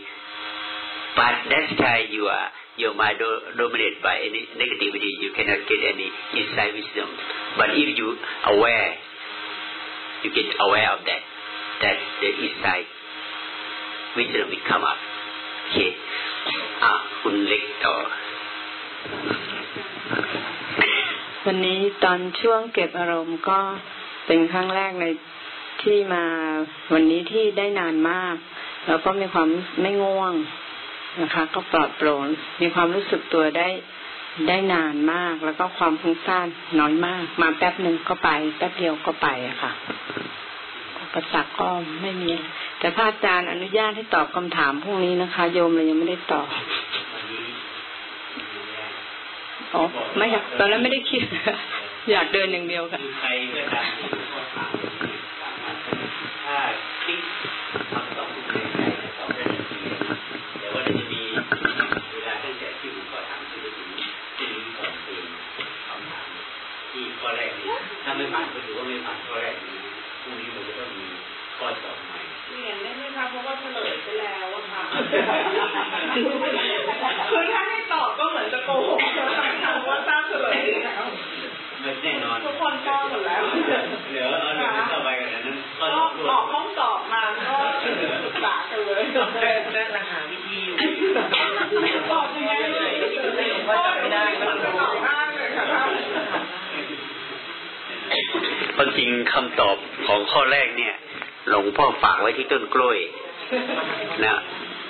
But that's why you are your mind do, dominated by any negativity, you cannot get any insight wisdom. But if you aware, you get aware of that, that the insight วิจารวิเข้ามาโอเคอะคุณเล็กต่อ วันนี้ตอนช่วงเก็บอารมณ์ก็เป็นครั้งแรกในที่มาวันนี้ที่ได้นานมาก แล้วก็มีความไม่ง่วงนะคะ ก็ปลอดโปร่งมีความรู้สึกตัวได้ได้นานมาก แล้วก็ความฟุ้งซ่านน้อยมาก มาแป๊บหนึ่งก็ไป แป๊บเดียวก็ไปอะค่ะ ประสักก็ไม่มี แต่พระอาจารย์อนุญาตให้ตอบคำถามพวกนี้นะคะ โยมเลยยังไม่ได้ตอบอ๋อไม่ค่ะตอนนั้นไม่ได้คิด อยากเดินอย่างเดียวค่ะใครก็ตามถ้าคิดคำตอบในใจตอบได้ทันทีแต่ว่าจะมีเวลาตั้งแต่ที่ผมก็ถามที่ไปถึงที่นี้ก่อนเป็นคำถามที่ข้อแรกนี้ถ้าไม่ผ่านก็ถือว่าไม่ผ่านข้อแรกนี้ ค่ะคือถ้าให้ตอบก็เหมือนจะโกหกเธอทั้งทางว่าทราบเฉลยแล้วแน่นอนทุกคนก็หมดแล้วเดี๋ยวเอาเดี๋ยวต่อไปกันนั้นก็ออกห้องสอบมาก็ศึกษากันเลยเรื่องราคาวิธีอยู่ตอบยังไงเลยก็ไม่ได้ก็ตอบได้เลยค่ะความจริงคำตอบของข้อแรกเนี่ยหลวงพ่อฝากไว้ที่ต้นกล้วยนะ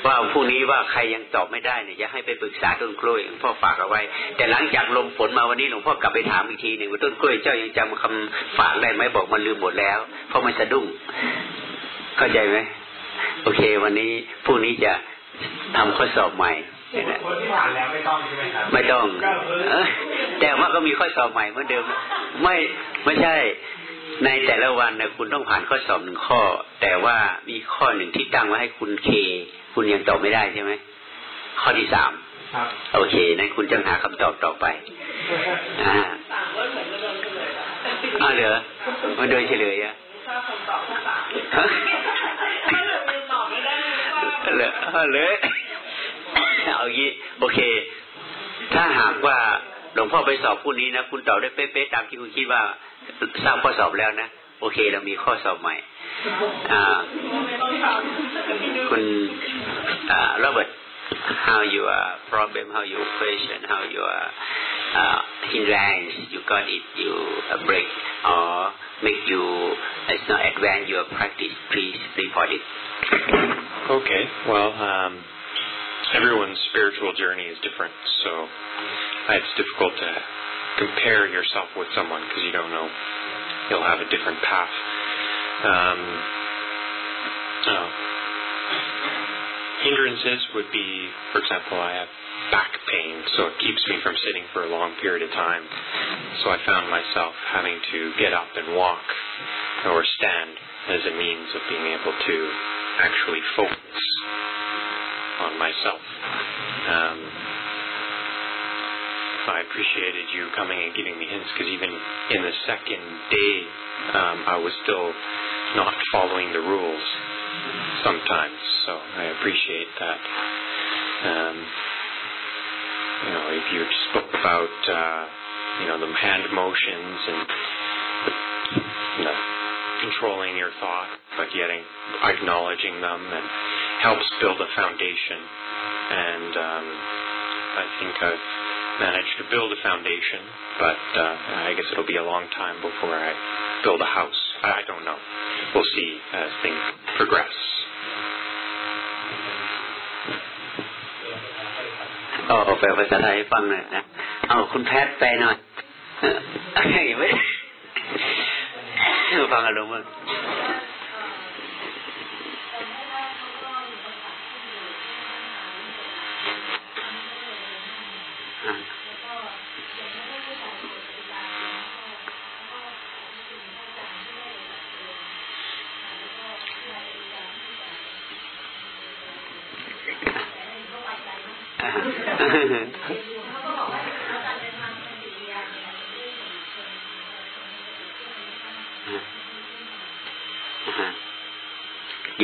ว่าพรุ่งนี้ว่าใครยังตอบไม่ได้เนี่ยจะให้ไปปรึกษาต้นกล้วยหลวงพ่อฝากเอาไว้ แต่หลังจากลมฝนมาวันนี้หลวงพ่อกลับไปถามอีกทีหนึ่งว่าต้นกล้วยเจ้ายังจำคำฝากได้ไหมบอกมันลืมหมดแล้ว เพราะมันสะดุ้งเข้าใจไหมโอเค วันนี้พรุ่งนี้จะทำข้อสอบใหม่คนที่ผ่านแล้วไม่ต้องใช่ไหมครับไม่ต้องแต่ว่าก็มีข้อสอบใหม่เหมือนเดิม ไม่ไม่ใช่ในแต่ละวันนะคุณต้องผ่านข้อสอบหนึ่งข้อ แต่ว่ามีข้อหนึ่งที่ตั้งไว้ให้คุณเค คุณยังตอบไม่ได้ใช่ไหมข้อที่สามโอเคนั้นคุณจะหาคำตอบต่อไปอ่าอ่าเหรอมาโดยเฉลยอะเลยเลยเอางี้โอเค ถ้าหากว่าหลวงพ่อไปสอบผู้นี้นะ คุณตอบได้เป๊ะๆตามที่คุณคิดว่าทราบข้อสอบแล้วนะ โอเคเรามีข้อสอบใหม่อ่าคุณอ่าโรเบิร์ต how your problem how your question how your uh, hindrance you got it you uh, break or make you it's not advance your practice please report it okay well um everyone's spiritual journey is different so it's difficult to compare yourself with someone because you don't know you'll have a different path. Um, uh, hindrances would be, for example, I have back pain, so it keeps me from sitting for a long period of time. So I found myself having to get up and walk or stand as a means of being able to actually focus on myself. Um, I appreciated you coming and giving me hints because even in the second day, um, I was still not following the rules sometimes. So I appreciate that. Um, you know, if you spoke about uh, you know the hand motions and you know, controlling your thought, but yet acknowledging them and helps build a foundation. And um, I think I've managed to build a foundation, but uh, I guess it'll be a long time before I build a house. I don't know. We'll see as things progress. อ๋อแปลภาษาไทยฟังหน่อยนะเอาคุณแพทย์ไปหน่อยไม่ฟังอารมณ์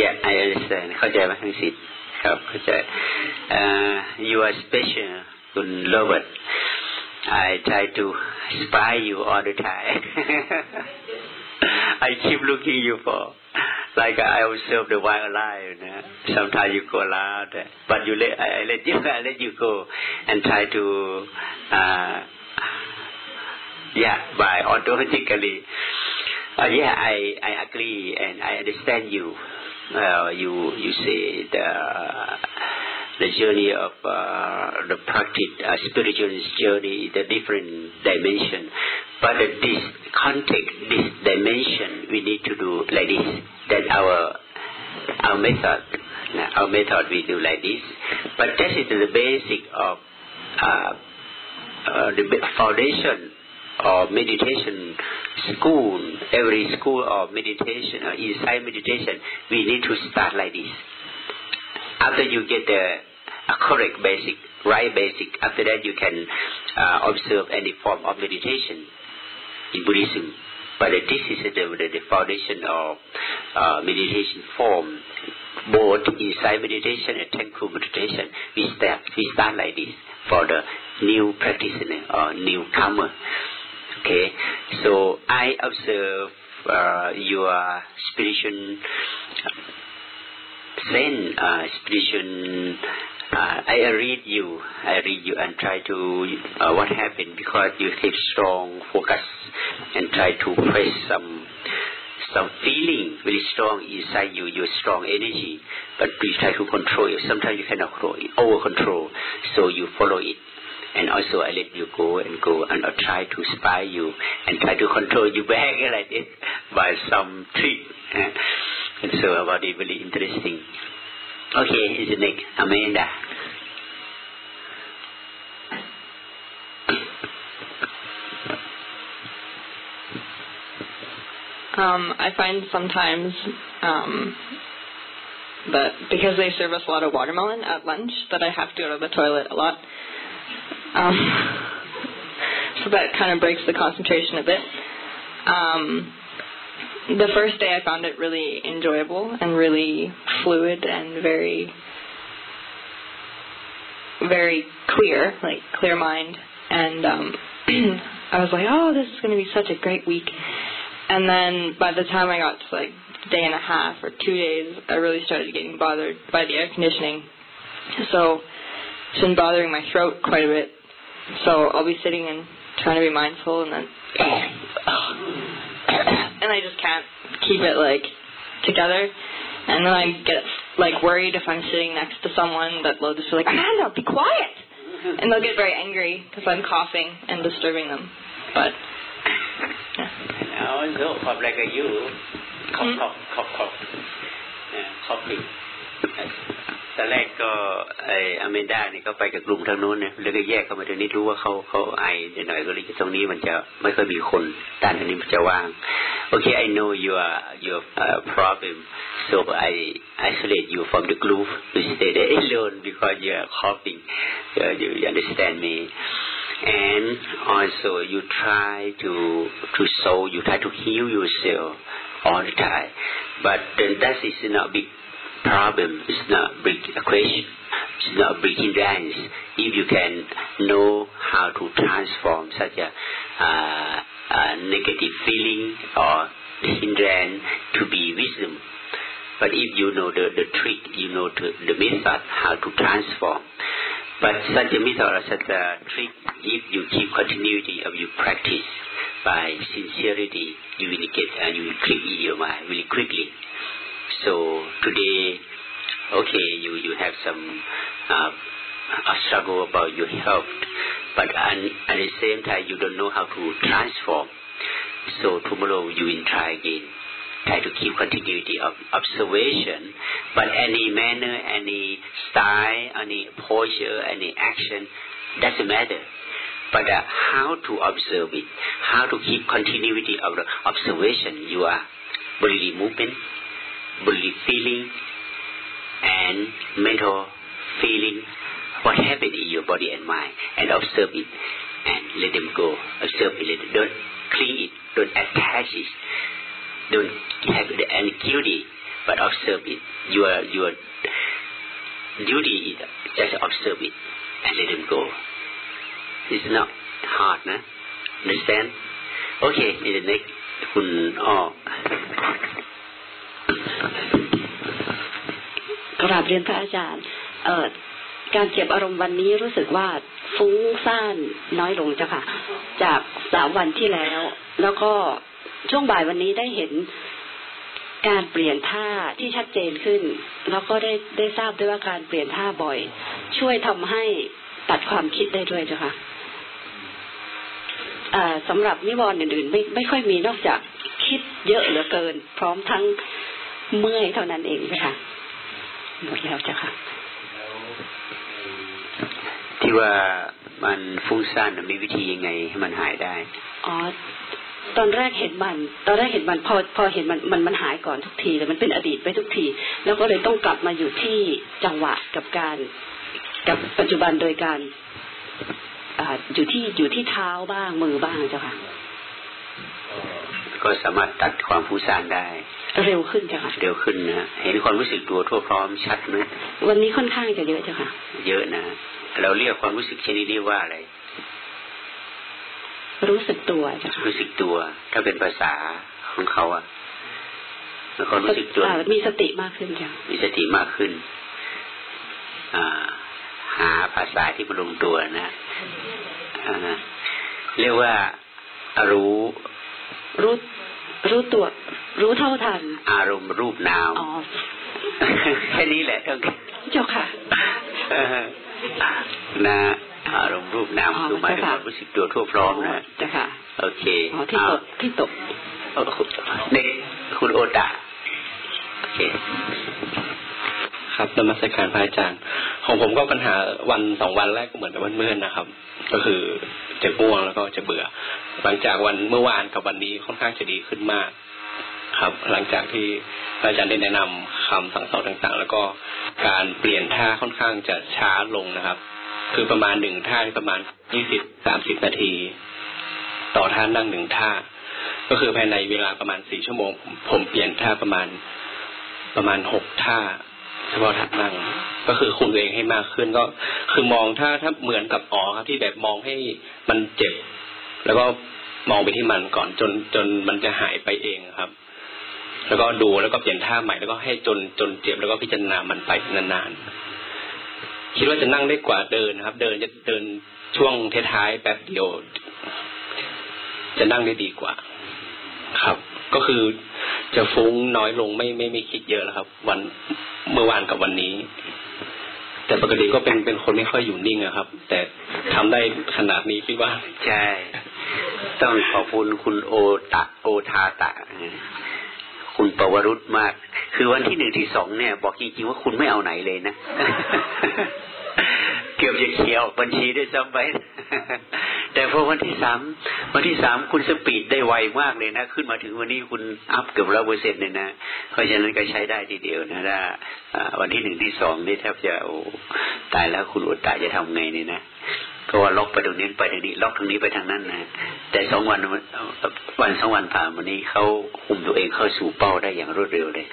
yeah I understand เข้าใจไหมทั้งสิทธิ์ครับเข้าใจ uh, you are special คุณโรเบิร์ต I try to spy you all the time I keep looking you for like I observe the while alive nah? sometimes you go loud but you let I let you I let you go and try to uh, yeah by automatically uh, yeah I I agree and I understand you uh, you you say the the journey of uh, the practice uh, spiritual journey the different dimension. But uh, this context this dimension we need to do like this. That our our method our method we do like this. But this is the basic of uh, uh, the foundation or meditation school, every school of meditation or inside meditation, we need to start like this. After you get the a correct basic, right basic, after that you can uh, observe any form of meditation in Buddhism. But uh, this is the, the, foundation of uh, meditation form, both inside meditation and tranquil meditation. We start, we start like this for the new practitioner or newcomer. Okay, so I observe uh, your spiritual sense, uh, spiritual. Uh, I read you, I read you and try to uh, what happened because you keep strong focus and try to press some some feeling very strong inside you, your strong energy, but you try to control it. Sometimes you cannot control over control, so you follow it. And also I let you go and go and I try to spy you and try to control you back like this by some trick. And so about it very interesting okay is the next Amanda Um, I find sometimes um, that because they serve us a lot of watermelon at lunch, that I have to go to the toilet a lot. Um, so that kind of breaks the concentration a bit. Um, the first day I found it really enjoyable and really fluid and very, very clear, like clear mind. And um, I was like, oh, this is going to be such a great week. And then by the time I got to like day and a half or two days, I really started getting bothered by the air conditioning. So it's been bothering my throat quite a bit. So I'll be sitting and trying to be mindful, and then and I just can't keep it like together. And then I get like worried if I'm sitting next to someone that they'll just be like, Amanda, be quiet, and they'll get very angry because I'm coughing and disturbing them. But yeah. also cough like you cough mm-hmm. cough cough cough yeah, coughing ตอนแรกก็ไออเมนดาเนี่ยเขาไปกับกลุ่มทางโน้นเนี่ยแล้วก็แยกเข้ามาตรงนี้รู้ว่าเขาเขาไอหน่อยก็เลยตรงนี้มันจะไม่ค่อยมีคนด้านนี้มันจะว่าง Okay I know your your uh, problem so I isolate you from the group you stay there alone because you are coughing uh, you, you understand me and also you try to to sow you try to heal yourself all the time but then that is not big problem it's not big equation it's not big hindrance if you can know how to transform such a, uh, a negative feeling or hindrance to be wisdom but if you know the, the trick you know the, the method how to transform. But such a method or such a trick, if you keep continuity of your practice by sincerity, you will get and you will click in your mind really quickly. So today, okay, you, you have some uh, a struggle about your health, but at, at the same time you don't know how to transform. So tomorrow you will try again try to keep continuity of observation, but any manner, any style, any posture, any action, doesn't matter. But uh, how to observe it, how to keep continuity of the observation, you are bodily movement, bodily feeling, and mental feeling, what happened in your body and mind, and observe it, and let them go. Observe it, let it, don't cling it, don't attach it don't have any duty, but observe it. Your your duty is just observe it and let them go. It's not hard, na? Understand? Okay, in the next คุณอ้อ กราบเรียนพระอาจารย์ เออการเก็บอารมณ์วันนี้รู้สึกว่าฟุ้งซ่านน้อยลงจ้ะค่ะ จากสามวันที่แล้ว แล้วก็ช่วงบ่ายวันนี้ได้เห็นการเปลี่ยนท่าที่ชัดเจนขึ้น แล้วก็ได้ได้ทราบด้วยว่าการเปลี่ยนท่าบ่อย ช่วยทำให้ตัดความคิดได้ด้วยจ้ะค่ะสำหรับนิวรณ์อื่นๆไม่ไม่ค่อยมีนอกจากคิดเยอะเหลือเกิน พร้อมทั้งเมื่อยเท่านั้นเองค่ะ หมดแล้วจ้ะค่ะ ที่ว่ามันฟุ้งซ่านมีวิธียังไงให้มันหายได้ อ๋อ ตอนแรกเห็นมัน ตอนแรกเห็นมันพอพอเห็นมันมันมันหายก่อนทุกทีแต่มันเป็นอดีตไปทุกที แล้วก็เลยต้องกลับมาอยู่ที่จังหวะกับการ กับปัจจุบันโดยการออยู่ที่อยู่ที่เท้าบ้างมือบ้างเจ้าค่ะ ก็สามารถตัดความผู้ซ่านได้ เร็วขึ้นเจ้าค่ะเร็วขึ้นนะเห็นความรู้สึกตัวทั่วพร้อมชัดไหมวันนี้ค่อนข้างจะเยอะเจ้าค่ะ เยอะนะเราเรียกความรู้สึกชนิดนี้ว่าอะไร รู้สึกตัวจ้ะรู้สึกตัว ถ้าเป็นภาษาของเขาอะแล้วก็รู้สึกตัวมีสติมากขึ้นจ้ะมีสติมากขึ้น อ่า หาภาษาที่มันลงตัวนะอ่าเรียกว่ารู้ รู้รู้ตัว รู้เท่าทัน อารมณ์รูปนามแค่นี้แหละต้องเจ้าค่ะนะอารมณ์รูปนามคือหมายถึงความรู้สึกตัวทั่วพร้อมนะจ้ะค่ะโอเคที่ตกที่ตกเด็กคุณโอตะโอเค ครับนมัสการพระอาจารย์ ของผมก็ปัญหาวันสองวันแรกก็เหมือนกับเมื่อนนะครับ ก็คือจะง่วงแล้วก็จะเบื่อ หลังจากวันเมื่อวานกับวันนี้ค่อนข้างจะดีขึ้นมาก ครับ หลังจากที่อาจารย์ได้แนะนำคำสั่งสอนต่างๆ แล้วก็การเปลี่ยนท่าค่อนข้างจะช้าลงนะครับ คือประมาณหนึ่งท่าประมาณยี่สิบสามสิบนาที ต่อท่านั่งหนึ่งท่า ก็คือภายในเวลาประมาณสี่ชั่วโมง ผมเปลี่ยนท่าประมาณประมาณหกท่า เฉพาะท่านั่งก็คือคุมตัวเองให้มากขึ้นก็คือมองถ้าถ้าเหมือนกับอ๋อครับที่แบบมองให้มันเจ็บ แล้วก็มองไปที่มันก่อนจนจนมันจะหายไปเองครับ แล้วก็ดูแล้วก็เปลี่ยนท่าใหม่แล้วก็ให้จนจนเจ็บแล้วก็พิจารณามันไปนานๆคิดว่าจะนั่งได้กว่าเดินนะครับ เดินจะเดินช่วงท้ายๆแป๊บเดียว จะนั่งได้ดีกว่า ครับ ก็คือ จะฟุ้งน้อยลงไม่ไม่ไม่คิดเยอะแล้วครับ วันเมื่อวานกับวันนี้ แต่ปกติก็เป็นเป็นคนไม่ค่อยอยู่นิ่งอะครับ แต่ทำได้ขนาดนี้คิดว่าใช่ต้องขอบคุณคุณโอตะโอทาตะ คุณปวรุษมาก คือวันที่หนึ่งที่สองเนี่ย บอกจริงๆว่าคุณไม่เอาไหนเลยนะ เกือบจะเขียวบัญชีด้วยซ้ำไป แต่พอวันที่สามวันที่สามคุณสปีดได้ไวมากเลยนะ ขึ้นมาถึงวันนี้คุณอัพเกือบร้อยเปอร์เซ็นต์เลยนะเพราะฉะนั้นก็ใช้ได้ทีเดียวนะถ้าวันที่หนึ่งที่สองนี่แทบจะโอ้ตายแล้วคุณอุตตาจะทำไงนี่นะก็ว่าล็อกไปตรงนี้ไปตรงนี้ล็อกตรงนี้ไปทางนั้นนะแต่สองวันวันสองวันผ่านวันนี้เขาคุมตัวเองเข้าสู่เป้าได้อย่างรวดเร็วเลย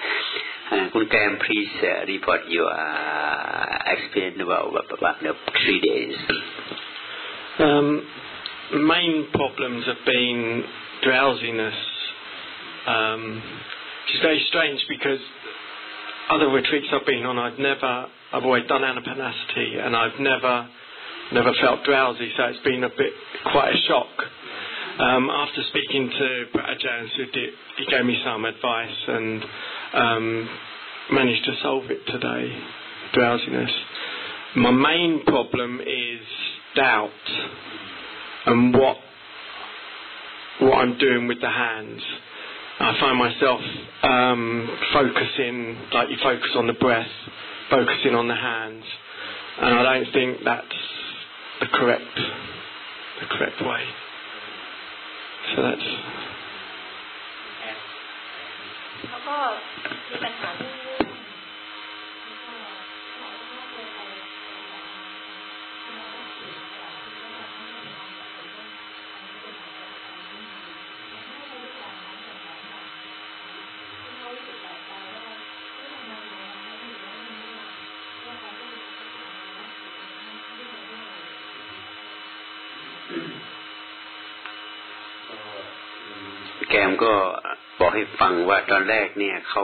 คุณแกม please report your experience about, about the three days um, main problems have been drowsiness um, which is very strange because other retreats I've been on I've never I've always done anapanasati and I've never never felt drowsy, so it's been a bit quite a shock. Um, after speaking to Ajay and Sudit, he gave me some advice and um, managed to solve it today, drowsiness. My main problem is doubt and what what I'm doing with the hands. I find myself um, focusing, like you focus on the breath, focusing on the hands, and I don't think that's the correct the correct way. So that's แล้วก็มีปัญหา ก็บอกให้ฟังว่าตอนแรกเนี่ยเขา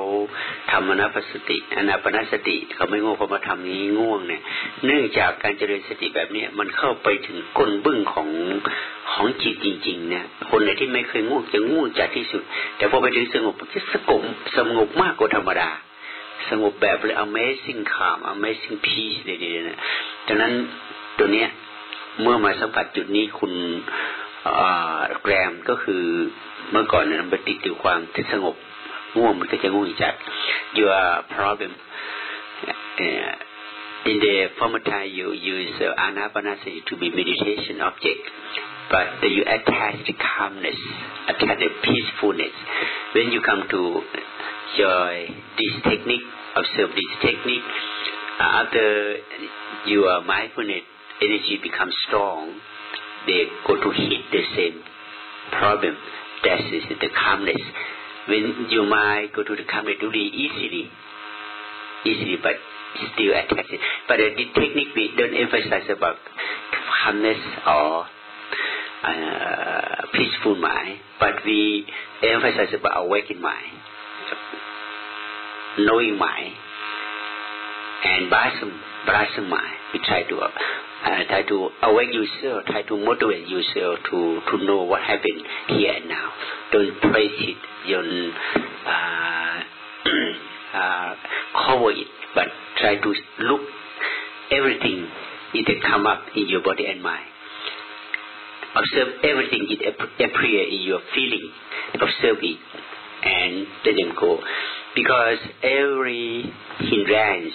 ทำอนาปสติอนาปนสติเขาไม่ง่วงพอมาทำนี้ง่วงเนี่ย เนื่องจากการเจริญสติแบบเนี้ยมันเข้าไปถึงก้นบึ้งของของจิตจริง ๆ เนี่ยคนไหนที่ไม่เคยง่วงจะง่วงจัดที่สุด แต่พอไปถึงสงบจะสงบสงบมากกว่าธรรมดา สงบแบบเลย amazing calm amazing peace เลยนะดังนั้นตัวเนี้ยเมื่อมาสัมผัสจุดนี้คุณ แกรมก็คือเมื่อก่อนเนี่ยมันติดอยู่ความที่สงบง่วงมันก็จะง่วงจัด your problem uh, in the former time you use uh, anapanasati to be meditation object but uh, you attach the calmness attach the peacefulness when you come to joy this technique observe this technique uh, after your mindfulness energy becomes strong they go to hit the same problem that is the calmness. When your mind go to the calmness really easily, easily, but still attached. But uh, the technique we don't emphasize about calmness or uh, peaceful mind, but we emphasize about awakened mind, knowing mind, and blossom, blossom mind. We try to uh, try to awake yourself, try to motivate yourself to, to know what happened here and now. Don't praise it, don't uh, uh, cover it, but try to look everything it come up in your body and mind. Observe everything it appear in your feeling. Observe it and let them go. because every hindrance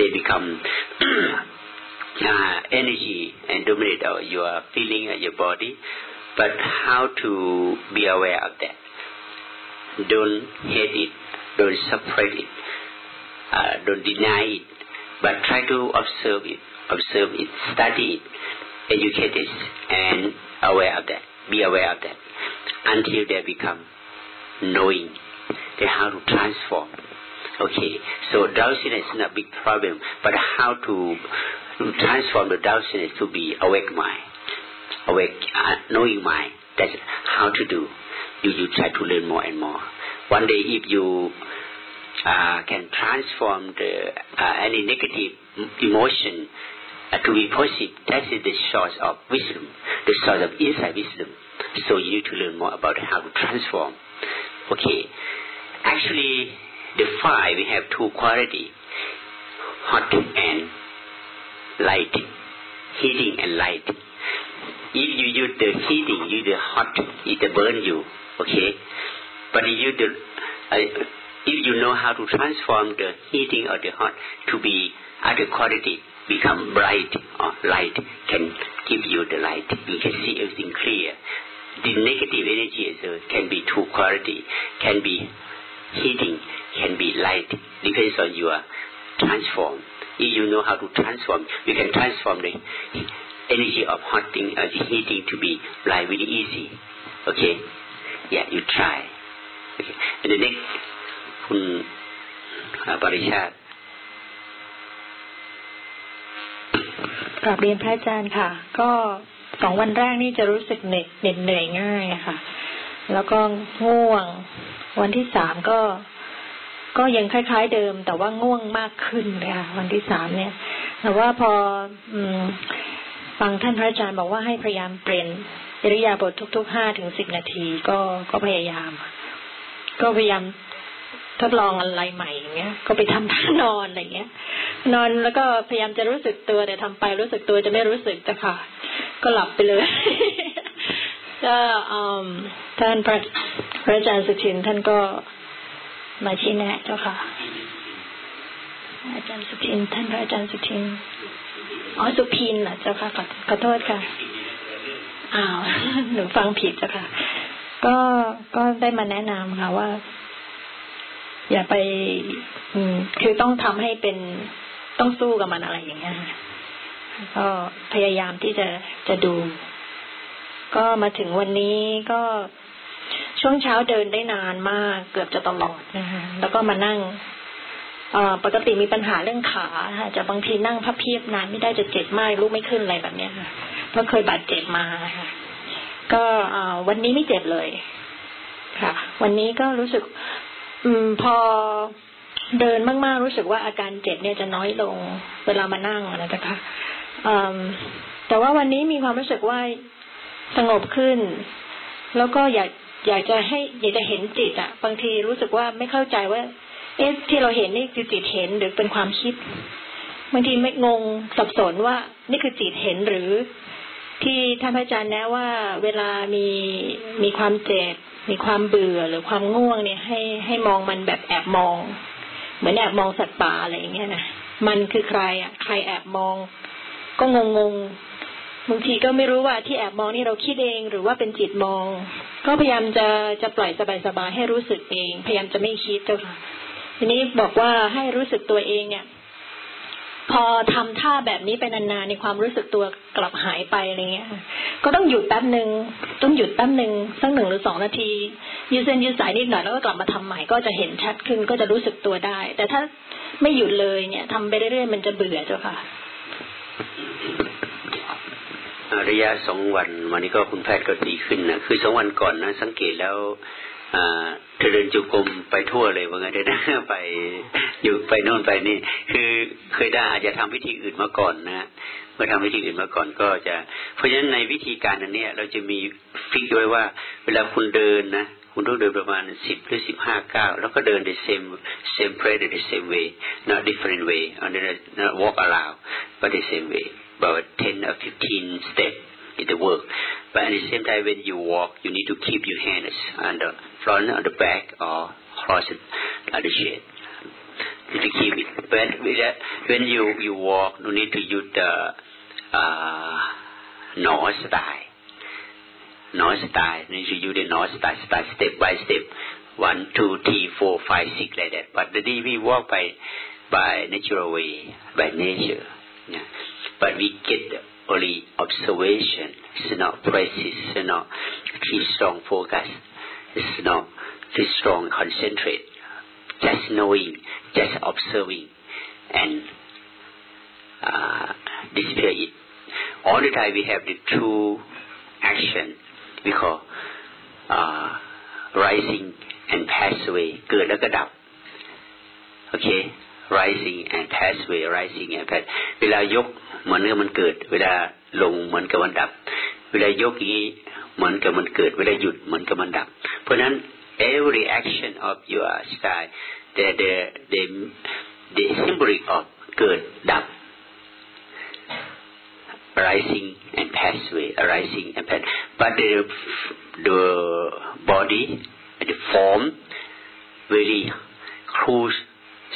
they become uh, energy and dominate your feeling and your body. But how to be aware of that? Don't hate it, don't separate it, uh, don't deny it, but try to observe it, observe it, study it, educate it, and aware of that. Be aware of that. Until they become knowing. They how to transform. Okay, so drowsiness is not a big problem, but how to transform the drowsiness to be awake mind, awake, uh, knowing mind. That's how to do. You, you try to learn more and more. One day, if you uh, can transform the uh, any negative emotion uh, to be positive, that is the source of wisdom, the source of inside wisdom. So you need to learn more about how to transform. Okay, actually, the fire we have two quality, hot and light, heating and light. If you use the heating, use the hot, it burn you, okay? But if you, the, uh, if you know how to transform the heating or the hot to be other quality, become bright or light, can give you the light. You can see everything clear. The negative energy uh, can be two quality, can be heating, can be light, depends on your transform. If you know how to transform, you can transform the energy of hot thing, uh, the heating to be light really easy. Okay? Yeah, you try. Okay. And the next, คุณปริชาติ กลับเรียนพระอาจารย์ค่ะ ก็สองวันแรกนี่จะรู้สึกเหน็ดเหน็ดเหนื่อยง่ายค่ะ แล้วก็ง่วง วันที่สามก็ ก็ยังคล้าย ๆ เดิม แต่ว่าง่วงมากขึ้นเลยค่ะวันที่สามเนี่ย แต่ว่าพออืมฟังท่านพระอาจารย์บอกว่าให้พยายามเปลี่ยนอิริยาบถทุกๆห้าถึงสิบนาทีก็ก็พยายาม ก็พยายามทดลองอะไรใหม่อย่างเงี้ย ก็ไปทำท่านอนอะไรเงี้ย นอนแล้วก็พยายามจะรู้สึกตัวแต่ทำไปรู้สึกตัวจะไม่รู้สึกแต่ค่ะ ก็หลับไปเลย ก็ท่านพระพระอาจารย์สุทินท่านก็มาชี้แนะเจ้าค่ะ อาจารย์สุทินท่านพระอาจารย์สุทินอ๋อสุพินเหรอเจ้าค่ะขอขอโทษค่ะอ้าวหนูฟังผิดเจ้าค่ะ ก็ก็ได้มาแนะนำค่ะว่า อย่าไป อืม คือต้องทำให้เป็นต้องสู้กับมันอะไรอย่างเงี้ยก็พยายามที่จะจะดู ก็มาถึงวันนี้ก็ช่วงเช้าเดินได้นานมาก เกือบจะตลอดนะคะแล้วก็มานั่งปกติมีปัญหาเรื่องขาค่ะจะบางทีนั่งพับเพียบนานไม่ได้จะเจ็บมากลุกไม่ขึ้นอะไรแบบเนี้ยค่ะเพราะเคยบาดเจ็บมาค่ะ ก็วันนี้ไม่เจ็บเลย ค่ะ วันนี้ก็รู้สึก อืมพอเดินมากๆ รู้สึกว่าอาการเจ็บเนี่ยจะน้อยลง เวลามานั่งนะจ๊ะค่ะแต่ว่าวันนี้มีความรู้สึกว่า สงบขึ้น แล้วก็อยากอยากจะให้อยากจะเห็นจิตอะบางทีรู้สึกว่าไม่เข้าใจว่า เอ๊ะที่เราเห็นนี่คือจิตเห็นหรือเป็นความคิดบางทีไม่งงสับสนว่า นี่คือจิตเห็นหรือ ที่ท่านพระอาจารย์แนะว่า เวลามีมีความเจ็บมีความเบื่อหรือความง่วงเนี่ย ให้ให้มองมันแบบแอบมอง เหมือนแอบมองสัตว์ป่าอะไรอย่างเงี้ยนะมันคือใครอะ ใครแอบมอง ก็งงง บางทีก็ไม่รู้ว่าที่แอบมองนี่เราคิดเองหรือว่าเป็นจิตมอง ก็พยายามจะจะปล่อยสบายๆให้รู้สึกเอง พยายามจะไม่คิดเจ้าค่ะทีนี้บอกว่าให้รู้สึกตัวเองเนี่ย พอทำท่าแบบนี้ไปนานๆในความรู้สึกตัวกลับหายไปอะไรเงี้ยก็ต้องหยุดแป๊บหนึ่งต้องหยุดแป๊บหนึ่งสักหนึ่งหรือสองนาทียืดเส้นยืดสายนิดหน่อยแล้วก็กลับมาทำใหม่ก็จะเห็นชัดขึ้นก็จะรู้สึกตัวได้ แต่ถ้าไม่หยุดเลยเนี่ยทำไปเรื่อยๆมันจะเบื่อเจ้าค่ะ ระยะสองวัน วันนี้ก็คุณแพทย์ก็ดีขึ้นนะคือสองวันก่อนนะสังเกตแล้วเธอเดินจุกรมไปทั่วเลยว่าไงเดินไปอยู่ไปโน่นไปนี่ คือเคยได้อาจจะทำวิธีอื่นมาก่อนนะเมื่อทำวิธีอื่นมาก่อนก็จะ เพราะฉะนั้นในวิธีการนั้นเนี่ยเราจะมีฟิกไว้ว่า เวลาคุณเดินนะคุณต้องเดินประมาณสิบหรือสิบห้าก้าวแล้วก็เดิน the same same place the same way not different way not walk around but the same way about 10 or 15 steps in the work. But at the same time, when you walk, you need to keep your hands on the front or the back or cross uh, the shade. You need to keep it. When, when you, you walk, you need to use the uh, North style. North style. You need to use the North style, style step by step. One, two, three, four, five, six, like that. But the day we walk by by natural way, by nature. Yeah. But we get only observation. It's not practice. It's not keep strong focus. It's not too strong concentrate. Just knowing, just observing, and uh, display it. All the time we have the two action we call uh, rising and pass away เกิดแล้วก็ดับ okay rising and pass away rising and pass เวลายกเหมือนกับมันเกิด เวลาลงเหมือนกับมันดับ เวลายกอย่างนี้เหมือนกับมันเกิด เวลาหยุดเหมือนกับมันดับ เพราะนั้น every action of your style the the the the symbolic of เกิดดับ rising and pass away rising and pass but the the body the form very close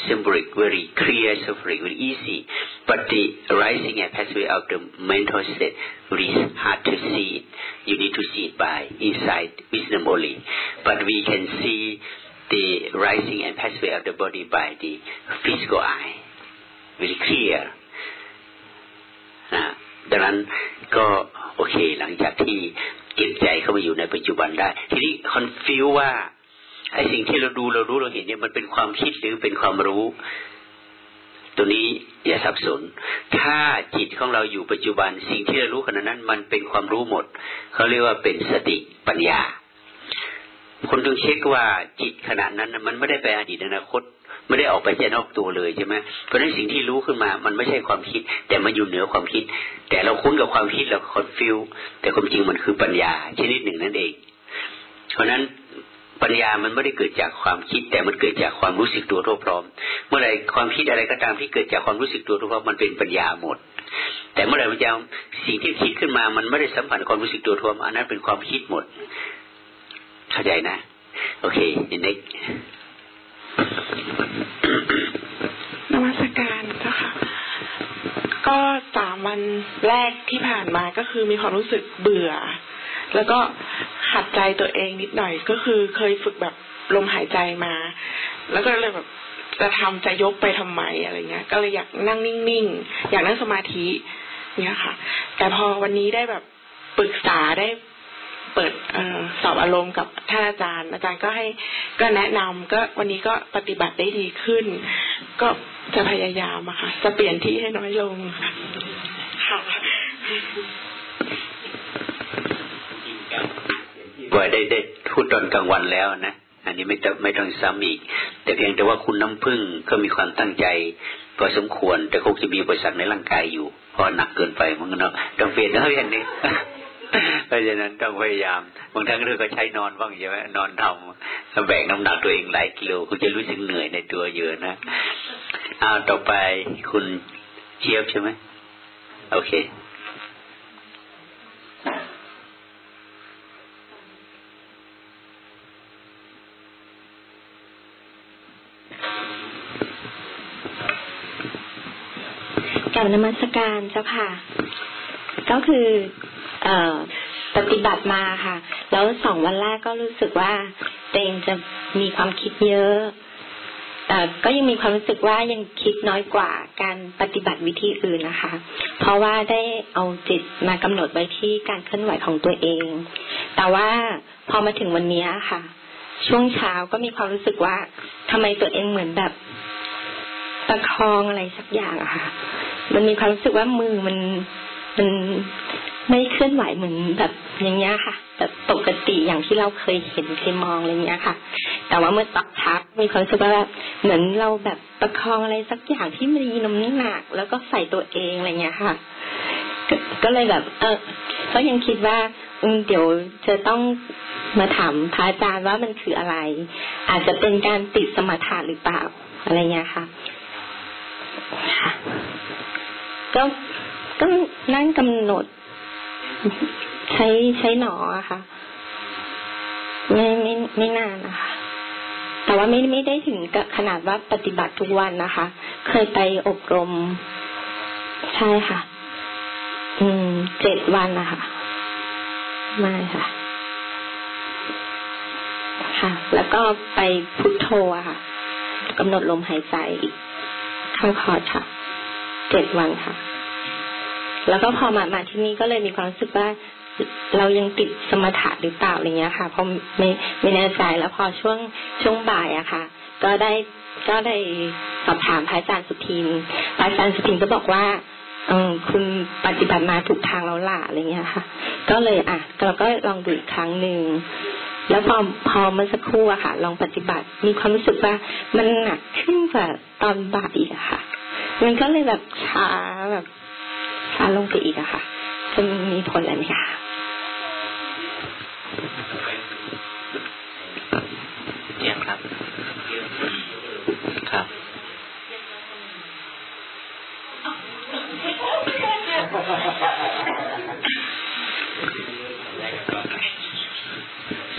symbolic, very clear suffering, very easy. But the rising and passing away of the mental state, very hard to see it. You need to see it by inside wisdom only. But we can see the rising and passing away of the body by the physical eye, very clear. นะดังนั้นก็โอเคหลังจากที่เก็บใจเข้ามาอยู่ในปัจจุบันได้ ทีนี้คอนฟิวว่า ไอ้สิ่งที่เราดูเรารู้เราเห็นเนี่ยมันเป็นความคิดหรือเป็นความรู้ ตัวนี้อย่าสับสน ถ้าจิตของเราอยู่ปัจจุบัน สิ่งที่เรารู้ขณะนั้น มันเป็นความรู้หมดเขาเรียกว่าเป็นสติปัญญา คนต้องเช็คว่าจิตขณะนั้นมันไม่ได้ไปอดีตอนาคตไม่ได้ออกไปจากนอกตัวเลยใช่ไหมเพราะฉะนั้นสิ่งที่รู้ขึ้นมา มันไม่ใช่ความคิด แต่มันอยู่เหนือความคิด แต่เราคุ้นกับความคิดเราคอนฟิวแต่ความจริงมันคือปัญญาชนิดหนึ่งนั่นเอง เพราะนั้น ปัญญามันไม่ได้เกิดจากความคิด แต่มันเกิดจากความรู้สึกตัวทั่วพร้อม เมื่อไรความคิดอะไรก็ตามที่เกิดจากความรู้สึกตัวทั่วพร้อมมันเป็นปัญญาหมด แต่เมื่อไรมันจะสิ่งที่คิดขึ้นมามันไม่ได้สัมผัสความรู้สึกตัวทั่วอันนั้นเป็นความคิดหมด เข้าใจนะ โอเคยินดีนมัสการเจ้าค่ะก็สามวันแรกที่ผ่านมาก็คือมีความรู้สึกเบื่อ แล้วก็ขัดใจตัวเองนิดหน่อยก็คือเคยฝึกแบบลมหายใจมา แล้วก็เลยแบบจะทำจะยกไปทำไมอะไรเงี้ย ก็เลยอยากนั่งนิ่งๆ อยากนั่งสมาธิเนี่ยค่ะ แต่พอวันนี้ได้แบบปรึกษาได้เปิดอสอบอารมณ์กับท่านอาจารย์ อาจารย์ก็ให้ก็แนะนำก็วันนี้ก็ปฏิบัติได้ดีขึ้น ก็จะพยายามอะค่ะจะเปลี่ยนที่ให้น้อยลงค่ะ ว่าได้ได้พูดตอนกลางวันแล้วนะอันนี้ไม่ต้องไม่ต้องซ้ำอีก แต่เพียงแต่ว่าคุณน้ำพึ่งก็มีความตั้งใจพอสมควร แต่คงจะมีบริษัทในร่างกายอยู่พราะหนักเกินไปมันก็เนาะต้องเปลี่ยนนะอย่างนี้เพราะฉะนั้นต้องพยายามบางท่านก็ก็ใช้นอนบ้างใช่ไหมนอนทำแบกน้ำหนักตัวเองหลายกิโลคุณจะรู้สึกเหนื่อยในตัวเยอะนะเอาต่อไปคุณเชียบใช่ไหมโอเค กับนมัสการเจ้าค่ะ ก็คือเอ่อปฏิบัติมาค่ะ แล้วสองวันแรกก็รู้สึกว่าเตงจะมีความคิดเยอะแต่ก็ยังมีความรู้สึกว่ายังคิดน้อยกว่าการปฏิบัติวิธีอื่นนะคะ เพราะว่าได้เอาจิตมากำหนดไว้ที่การเคลื่อนไหวของตัวเอง แต่ว่าพอมาถึงวันนี้ค่ะ ช่วงเช้าก็มีความรู้สึกว่าทำไมตัวเองเหมือนแบบประคองอะไรสักอย่างอะค่ะ มันมีความรู้สึกว่ามือมันมันไม่เคลื่อนไหวเหมือนแบบอย่างเงี้ยค่ะ แบบปกติอย่างที่เราเคยเห็นเคยมองอะไรเงี้ยค่ะ แต่ว่าเมื่อตักทักมีความรู้สึกว่าแบบเหมือนเราแบบประคองอะไรสักอย่างที่มีน้ำหนักแล้วก็ใส่ตัวเองอะไรเงี้ยค่ะ ก็เลยแบบ เออก็ยังคิดว่าเดี๋ยวจะต้องมาถามพระอาจารย์ว่ามันคืออะไร อาจจะเป็นการติดสมถะหรือเปล่าอะไรเงี้ยค่ะค่ะ ก็ก็นั่งกำหนด ใช้ใช้หนออะค่ะ ไม่ไม่ไม่นานนะคะแต่ว่าไม่ไม่ได้ถึงกับขนาดว่าปฏิบัติทุกวันนะคะ เคยไปอบรม ใช่ค่ะ อืมเจ็ดวันนะคะไม่ค่ะ ค่ะ แล้วก็ไปพุทโธอะค่ะกำหนดลมหายใจอีกข้างคอค่ะ เจ็ดวันค่ะ แล้วก็พอมามาที่นี่ก็เลยมีความรู้สึกว่าเรายังติดสมถะหรือเปล่าอะไรเงี้ยค่ะเพราะไม่ไม่แน่ใจแล้วพอช่วงช่วงบ่ายอะค่ะ ก็ได้ก็ได้สอบถามพระอาจารย์สุทินพระอาจารย์สุทินก็บอกว่าเออคุณปฏิบัติมาถูกทางแล้วล่ะอะไรเงี้ยค่ะ ก็เลยอะเราก็ลองดูอีกครั้งหนึ่งแล้วพอพอเมื่อสักครู่อะค่ะ ลองปฏิบัติมีความรู้สึกว่ามันหนักขึ้นกว่าตอนบ่ายอีกอะค่ะ มันก็เลยแบบช้าแบบช้าลงไปอีกอะค่ะจะมีผลอะไรไหมคะเยี่ยมครับ ครับ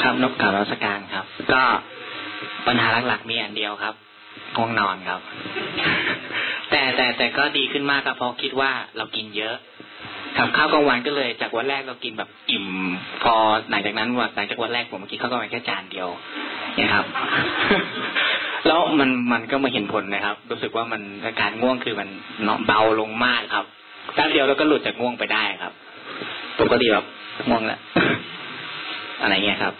ครับนกกาบรัสการครับ ก็ปัญหาหลักๆมีอันเดียวครับง่วงนอนครับ แต่แต่แต่ก็ดีขึ้นมากครับเพราะคิดว่าเรากินเยอะครับข้าวกลางวันก็เลย จากวันแรกเรากินแบบอิ่ม พอหลังจากนั้นวันหลังจากวันแรกผมกินข้าวกลางวันแค่จานเดียวนี่ยครับ แล้วมันมันก็มาเห็นผลนะครับ รู้สึกว่ามันอาการง่วงคือมันเนาะเบาลงมากครับแป๊บเดียวแล้วก็หลุดจากง่วงไปได้ครับปกติแบบง่วงแล้วอะไรเงี้ยครับ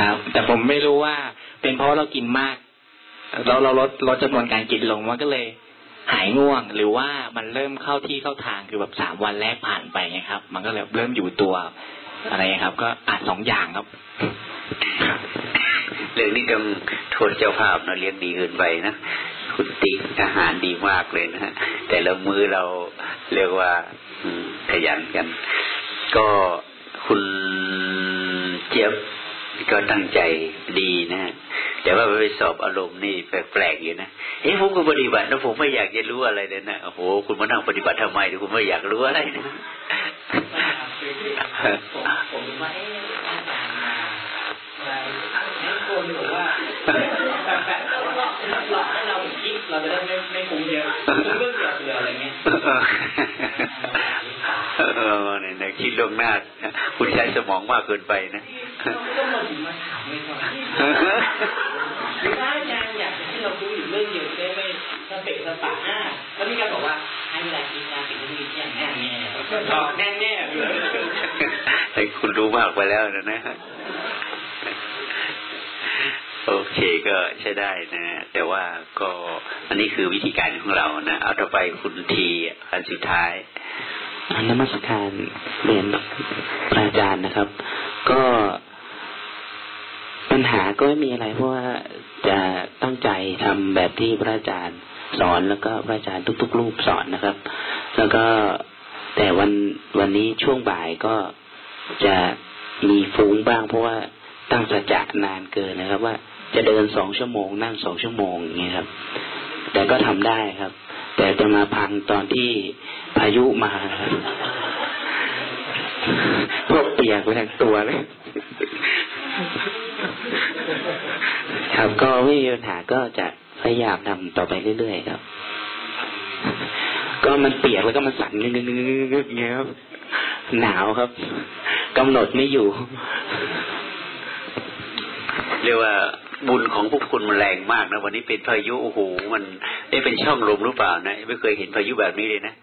ครับ แต่ผมไม่รู้ว่าเป็นเพราะเรากินมาก เราเราลดลดจำนวนการกินลงมันก็เลยหายง่วง หรือว่ามันเริ่มเข้าที่เข้าทางคือแบบสามวันแรกผ่านไปไงครับ มันก็เลยเริ่มอยู่ตัวอะไรครับ ก็อาจสองอย่างครับเรื่องนี้ต้องโทษเจ้าภาพนะเลี้ยงดีเกินไปนะคุณติ๊กอาหารดีมากเลยนะฮะแต่ละมือเราเรียกว่าขยันกัน ก็คุณเจี๊ยบ ก็ตั้งใจดีนะ แต่ว่าไปสอบอารมณ์นี่แปลกๆอยู่นะเอ๊ะผมก็ปฏิบัติแล้วผมไม่อยากจะรู้อะไรเลยนะโอ้โหคุณมานั่งปฏิบัติทำไมคุณไม่อยากรู้อะไรนะผมว่าเอ๊ะอาจารห้คนบอกว่า เราจะได้ไม่ไม่คุ้มเยอะเรื่องเกี่ยวกับอะไรเงี้ยเออเนี่ยคิดลงหน้าคุณใช้สมองมากเกินไปนะก็มาถึงมาถามไม่ก่อนหรือว่าอาจารย์อยากให้เรารู้อยู่เรื่องเดียวได้ไม่สเปกสปะอ่าแล้วมีการบอกว่าให้เวลาคิดนะสิ่งที่มีอย่างแน่แน่ตอบแน่แน่เลยแต่คุณรู้มากไปแล้วนะนะ โอเคก็ใช้ได้นะ แต่ว่าก็อันนี้คือวิธีการของเรานะเอาต่อไปคุณทีอันสุดท้ายนมัสการเรียนพระอาจารย์นะครับ ก็ปัญหาก็ไม่มีอะไร เพราะว่าจะตั้งใจทำแบบที่พระอาจารย์สอนแล้วก็พระอาจารย์ทุก ๆ รูปสอนนะครับ แล้วก็แต่วันวันนี้ช่วงบ่ายก็จะมีฟุ้งบ้าง เพราะว่าตั้งสัจจะนานเกินนะครับว่า จะเดินสองชั่วโมง นั่งสองชั่วโมงอย่างเงี้ยครับ แต่ก็ทำได้ครับ แต่จะมาพังตอนที่พายุมาพวกเปียกไปทั้งตัวเลยครับก็ไม่มีปัญหาก็จะพยายามทำต่อไปเรื่อยๆครับ ก็มันเปียกแล้วก็มันสั่นงึกๆๆๆเงี้ยครับหนาวครับกำหนดไม่อยู่ เรียกว่า บุญของพวกคุณมันแรงมากนะวันนี้เป็นพายุโอ้โหมันได้เป็นช่องลมหรือเปล่านะไม่เคยเห็นพายุแบบนี้เลยนะ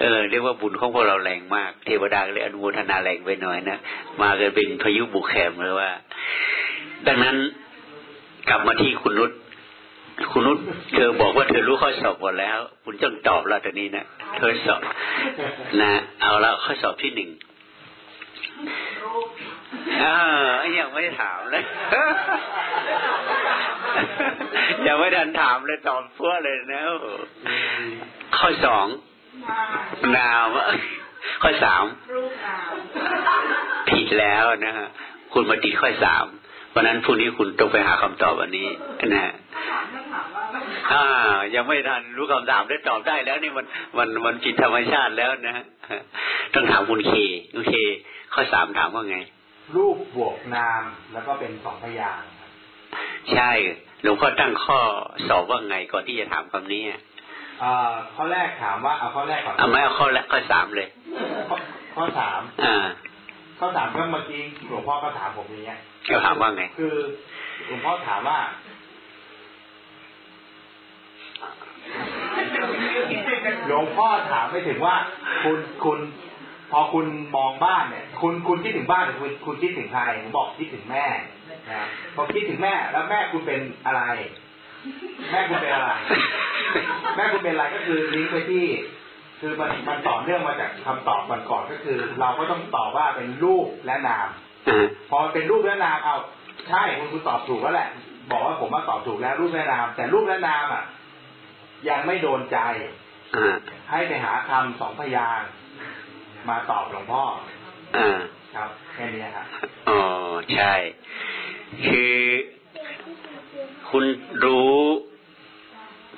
เออเรียกว่าบุญของพวกเราแรงมาก เทวดาเลยอนุโมทนาแรงไปหน่อยนะมาเกันเป็นพายุบุกแคมเลยว่า ดังนั้นกลับมาที่คุณนุชคุณนุชเธอบอกว่าเธอรู้ข้อสอบหมดแล้ว คุณต้องตอบแล้วตอนนี้นะเธอสอบ นะ เอาล้วข้อสอบที่หนึ่ง อ่ายังไม่ได้ถามเลยยังไม่ดันถามเลยตอบพวกเลยนะข้อสองนามข้อสามผิดแล้วนะฮะคุณมาติดข้อสามเพราะนั้นพรุ่งนี้คุณต้องไปหาคำตอบวันนี้นะอ่า ยังไม่ทันรู้คำถามได้ตอบได้แล้วนี่มันมันมันจิตธรรมชาติแล้วนะต้องถามคุณเคคุณเคข้อสามถามว่าไง รูปบวกนามแล้วก็เป็นสองพยางค์ใช่ หลวงพ่อตั้งข้อสอบว่าไงก่อนที่จะถามคำนี้อ่าข้อแรกถามว่าเอาข้อแรกก่อนเอาไม่เอาข้อแรกข้อสามเลยข้อสามอ่าข้อสามก็เมื่อกี้หลวงพ่อก็ถามผมอย่างเงี้ยก็ถามว่าไง คือหลวงพ่อถามว่าหลวงพ่อถามไม่ถึงว่า คุณคุณ พอคุณมองบ้านเนี่ย คุณคุณคิดถึงบ้านหรือคุณคุณคิดถึงใครผมบอกคิดถึงแม่นะพอคิดถึงแม่แล้วแม่คุณเป็นอะไร แม่คุณเป็นอะไร แม่คุณเป็นอะไรก็คือลิงก์ไปที่ คือมันมันต่อเนื่องมาจากคำตอบมันก่อนก็คือ เราก็ต้องตอบว่าเป็นรูปและนามพอเป็นรูปและนามเอาใช่คุณคุณตอบถูกแล้วแหละ บอกว่าผมมาตอบถูกแล้วรูปและนาม แต่รูปและนามอะ ยังไม่โดนใจให้ไปหาคำสองพยาง มาตอบหลวงพ่ออ่าครับแค่นี้ครับอ๋อใช่ คือคุณรู้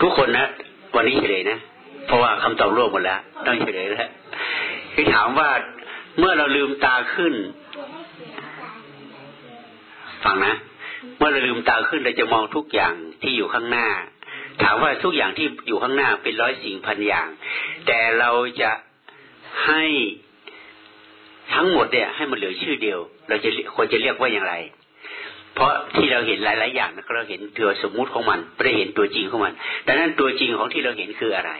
ทุกคนนะ วันนี้เฉลยนะ เพราะว่าคำตอบร่วมหมดแล้ว ต้องเฉลยแล้วคือถามว่าเมื่อเราลืมตาขึ้น ฟังนะ เมื่อเราลืมตาขึ้นเราจะมองทุกอย่างที่อยู่ข้างหน้า ถามว่าทุกอย่างที่อยู่ข้างหน้าเป็นร้อยสิ่งพันอย่าง แต่เราจะ ให้ทั้งหมดเนี่ย ให้มันเหลือชื่อเดียว เราจะควรจะเรียกว่าอย่างไร เพราะที่เราเห็นหลาย ๆ อย่างนะเราเห็นตัวสมมุติของมันไม่ได้เห็นตัวจริงของมันดังนั้นตัวจริงของที่เราเห็นคืออะไร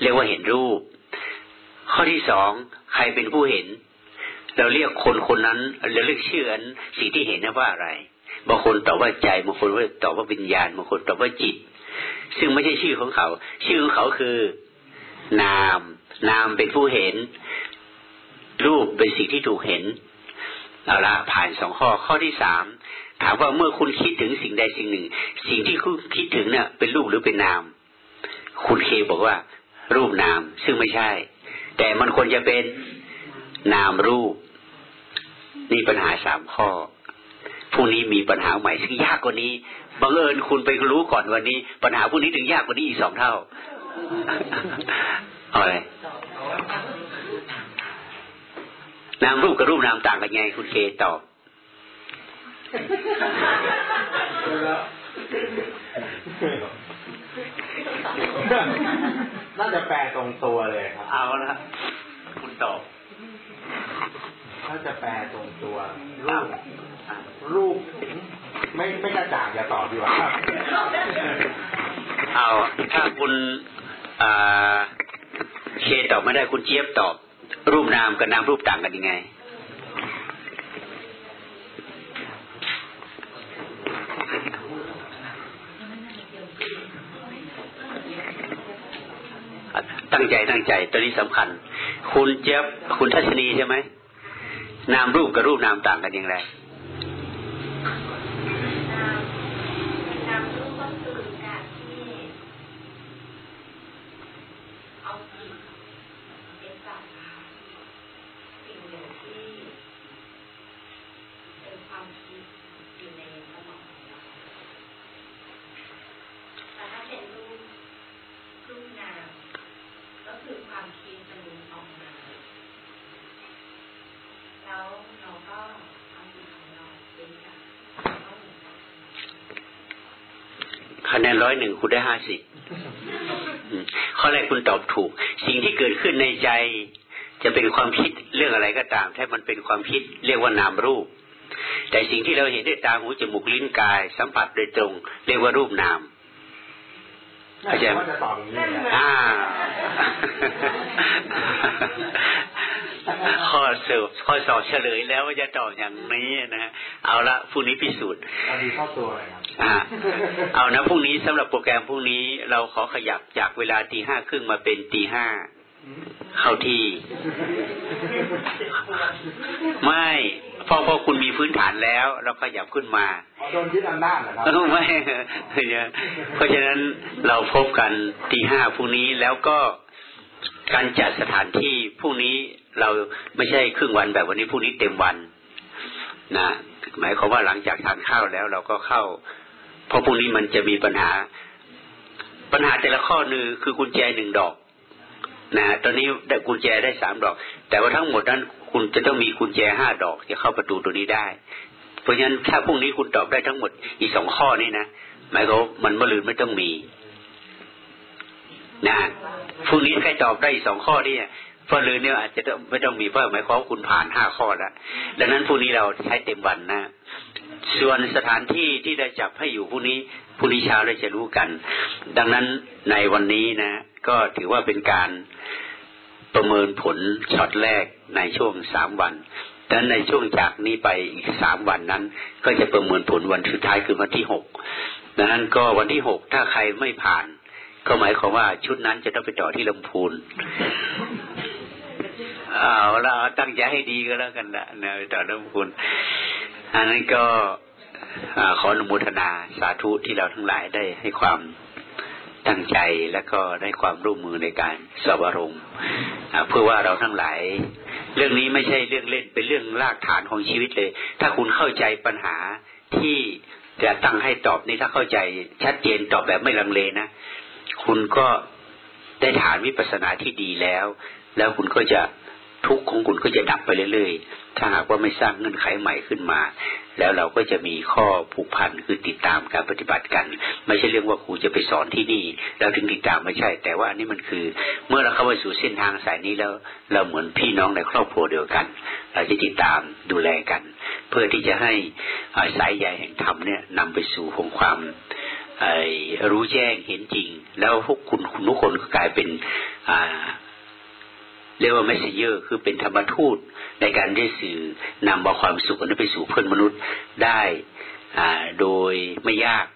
เรียกว่าเห็นรูป ข้อที่สองใครเป็นผู้เห็น เราเรียกคนคนนั้นเราเรียกชื่ออันสิ่งที่เห็นนะว่าอะไรบางคนตอบว่าใจบางคนตอบว่าวิญญาณบางคนตอบว่าจิต ซึ่งไม่ใช่ชื่อของเขา ชื่อของเขาคือ นาม นามเป็นผู้เห็น รูปเป็นสิ่งที่ถูกเห็นเอาละผ่านสองข้อข้อที่สามถามว่าเมื่อคุณคิดถึงสิ่งใดสิ่งหนึ่ง สิ่งที่คุณคิดถึงเนี่ยเป็นรูปหรือเป็นนาม คุณเคบอกว่า รูปนามซึ่งไม่ใช่ แต่มันควรจะเป็นนามรูป นี่ปัญหาสามข้อพรุ่งนี้มีปัญหาใหม่ซึ่งยากกว่านี้บังเอิญคุณไปรู้ก่อนวันนี้ ปัญหาพวกนี้ถึงยากกว่านี้อีกสองเท่า อาอะไรนามรูปกับรูปนามต่างกันไงคุณเคตอบน่าจะแปลตรงตัวเลยครับ เอาละคุณตอบถ้าจะแปลตรงตัว รูป รูป ไม่ไม่กระจ่างอย่าตอบดีกว่าเอาถ้าคุณ เคตอบไม่ได้คุณเจี๊ยบตอบ รูปนามกับนามรูปต่างกันยังไง ตั้งใจตั้งใจ ตัวนี้สำคัญ คุณเจี๊ยบคุณทัศนีใช่ไหมนามรูปกับรูปนามต่างกันอย่างไร คะแนนร้อยหนึ่งคุณได้ห้าสิบข้อแรกคุณตอบถูก สิ่งที่เกิดขึ้นในใจจะเป็นความคิดเรื่องอะไรก็ตาม ถ้ามันเป็นความคิดเรียกว่านามรูป แต่สิ่งที่เราเห็นด้วยตาหูจมูกลิ้นกาย สัมผัสโดยตรง เรียกว่ารูปนามอาจารย์อ่า ข้อสอบข้อสอบเฉลยแล้วว่าจะตอบอย่างนี้นะเอาละพรุ่งนี้พิสูจน์อันนี้ข้อตัวอะไรครับอ่าเอานะพรุ่งนี้สำหรับโปรแกรมพรุ่งนี้เราขอขยับจากเวลาตีห้าครึ่งมาเป็นตีห้าเข้าที่ ไม่พอพอคุณมีพื้นฐานแล้วเราขยับขึ้นมาโดนยึดอำนาจเหรอครับไม่เพราะฉะนั้นเราพบกันตีห้าพรุ่งนี้แล้วก็การจัดสถานที่พรุ่งนี้ เราไม่ใช่ครึ่งวันแบบวันนี้พรุ่งนี้เต็มวันนะหมายความว่าหลังจากทานข้าวแล้ว เราก็เข้า เพราะพรุ่งนี้มันจะมีปัญหา ปัญหาแต่ละข้อนึงคือกุญแจหนึ่งดอกนะตอนนี้ได้กุญแจได้สามดอก แต่ว่าทั้งหมดนั้นคุณจะต้องมีกุญแจห้าดอกจะเข้าประตูตัวนี้ได้ เพราะฉะนั้นถ้าพรุ่งนี้คุณตอบได้ทั้งหมดอีกสองข้อนี่นะหมายความมันมะลืนไม่ต้องมีนะพรุ่งนี้ใครตอบได้อีกสองข้อนี่ เพราะลืนเนี่ยอาจจะไม่ต้องมีเพราะหมายความคุณผ่านห้าข้อแล้วดังนั้นพรุ่งนี้เราใช้เต็มวันนะส่วนสถานที่ที่ได้จับให้อยู่พรุ่งนี้พรุ่งนี้เช้าเราจะรู้กัน ดังนั้นในวันนี้นะ ก็ถือว่าเป็นการประเมินผลช็อตแรกในช่วงสามวันดังนั้นในช่วงจากนี้ไปอีกสามวันนั้น ก็จะประเมินผลวันสุดท้ายคือวันที่หกดังนั้นก็วันที่หกถ้าใครไม่ผ่าน ก็หมายความว่าชุดนั้นจะต้องไปต่อที่ลำพูน อาละตั้งใจให้ดีก็แล้วกันนะนะต่อลำพูนอันนั้นก็ขออนุโมทนาสาธุที่เราทั้งหลายได้ให้ความตั้งใจและก็ได้ความร่วมมือในการสอบรมณ์เพื่อว่าเราทั้งหลาย เรื่องนี้ไม่ใช่เรื่องเล่นเป็นเรื่องรากฐานของชีวิตเลย ถ้าคุณเข้าใจปัญหาที่จะตั้งให้ตอบนี่ถ้าเข้าใจชัดเจนตอบแบบไม่ลังเลนะ คุณก็ได้ฐานวิปัสสนาที่ดีแล้ว แล้วคุณก็จะ ทุกข์ของคุณก็จะดับไปเรื่อยๆ ถ้าหากว่าไม่สร้างเงื่อนไขใหม่ขึ้นมา แล้วเราก็จะมีข้อผูกพันคือติดตามการปฏิบัติกัน ไม่ใช่เรื่องว่าครูจะไปสอนที่นี่แล้วถึงติดตามไม่ใช่ แต่ว่าอันนี้มันคือ เมื่อเราเข้าไปสู่เส้นทางสายนี้แล้ว เราเหมือนพี่น้องในครอบครัวเดียวกัน เราจะติดตามดูแลกัน เพื่อที่จะให้สายใยแห่งธรรมเนี่ยนำไปสู่ของความรู้แจ้งเห็นจริง แล้วพวกคุณคุณทุกคนก็กลายเป็น เรียกว่า messenger คือเป็นธรรมทูตในการได้สื่อนำเอาความสุขนั้นไปสู่เพื่อนมนุษย์ได้โดยไม่ยาก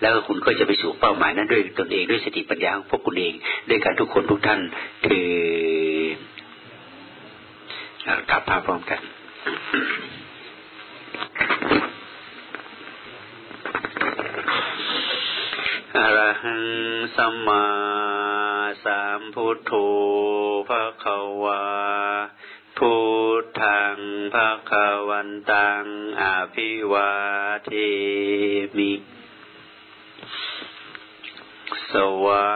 แล้วคุณก็จะไปสู่เป้าหมายนั้นด้วยตนเองด้วยสติปัญญาของพวกคุณเองด้วยการทุกคนทุกท่านคือกลับภาพพร้อมกัน อรหังสัมมาสัมพุทโธภะคะวาพุทธังภะคะวันตังอภิวาเทมิ สวา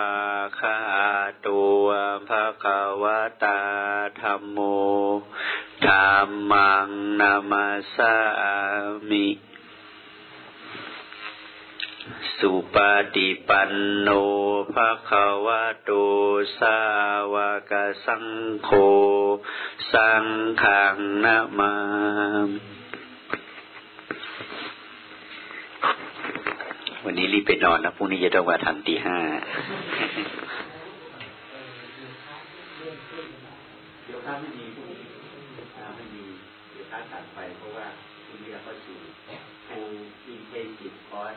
คาตัวภะคะวตาธรรมโมธรรมังนามาสามิ สุปฏิปันโนภะคะวะโตสาวกสังโฆสังฆังนามาวันนี้รีบไปนอนนะพรุ่งนี้จะต้องมาทันตีห้าเดี๋ยวถ้าไม่มีพรุ่งนี้ไม่มีเดี๋ยวถ้าตัดไปเพราะว่าพรุ่งนี้เราก็สู่ฟูอินเทนซีฟคอร์ส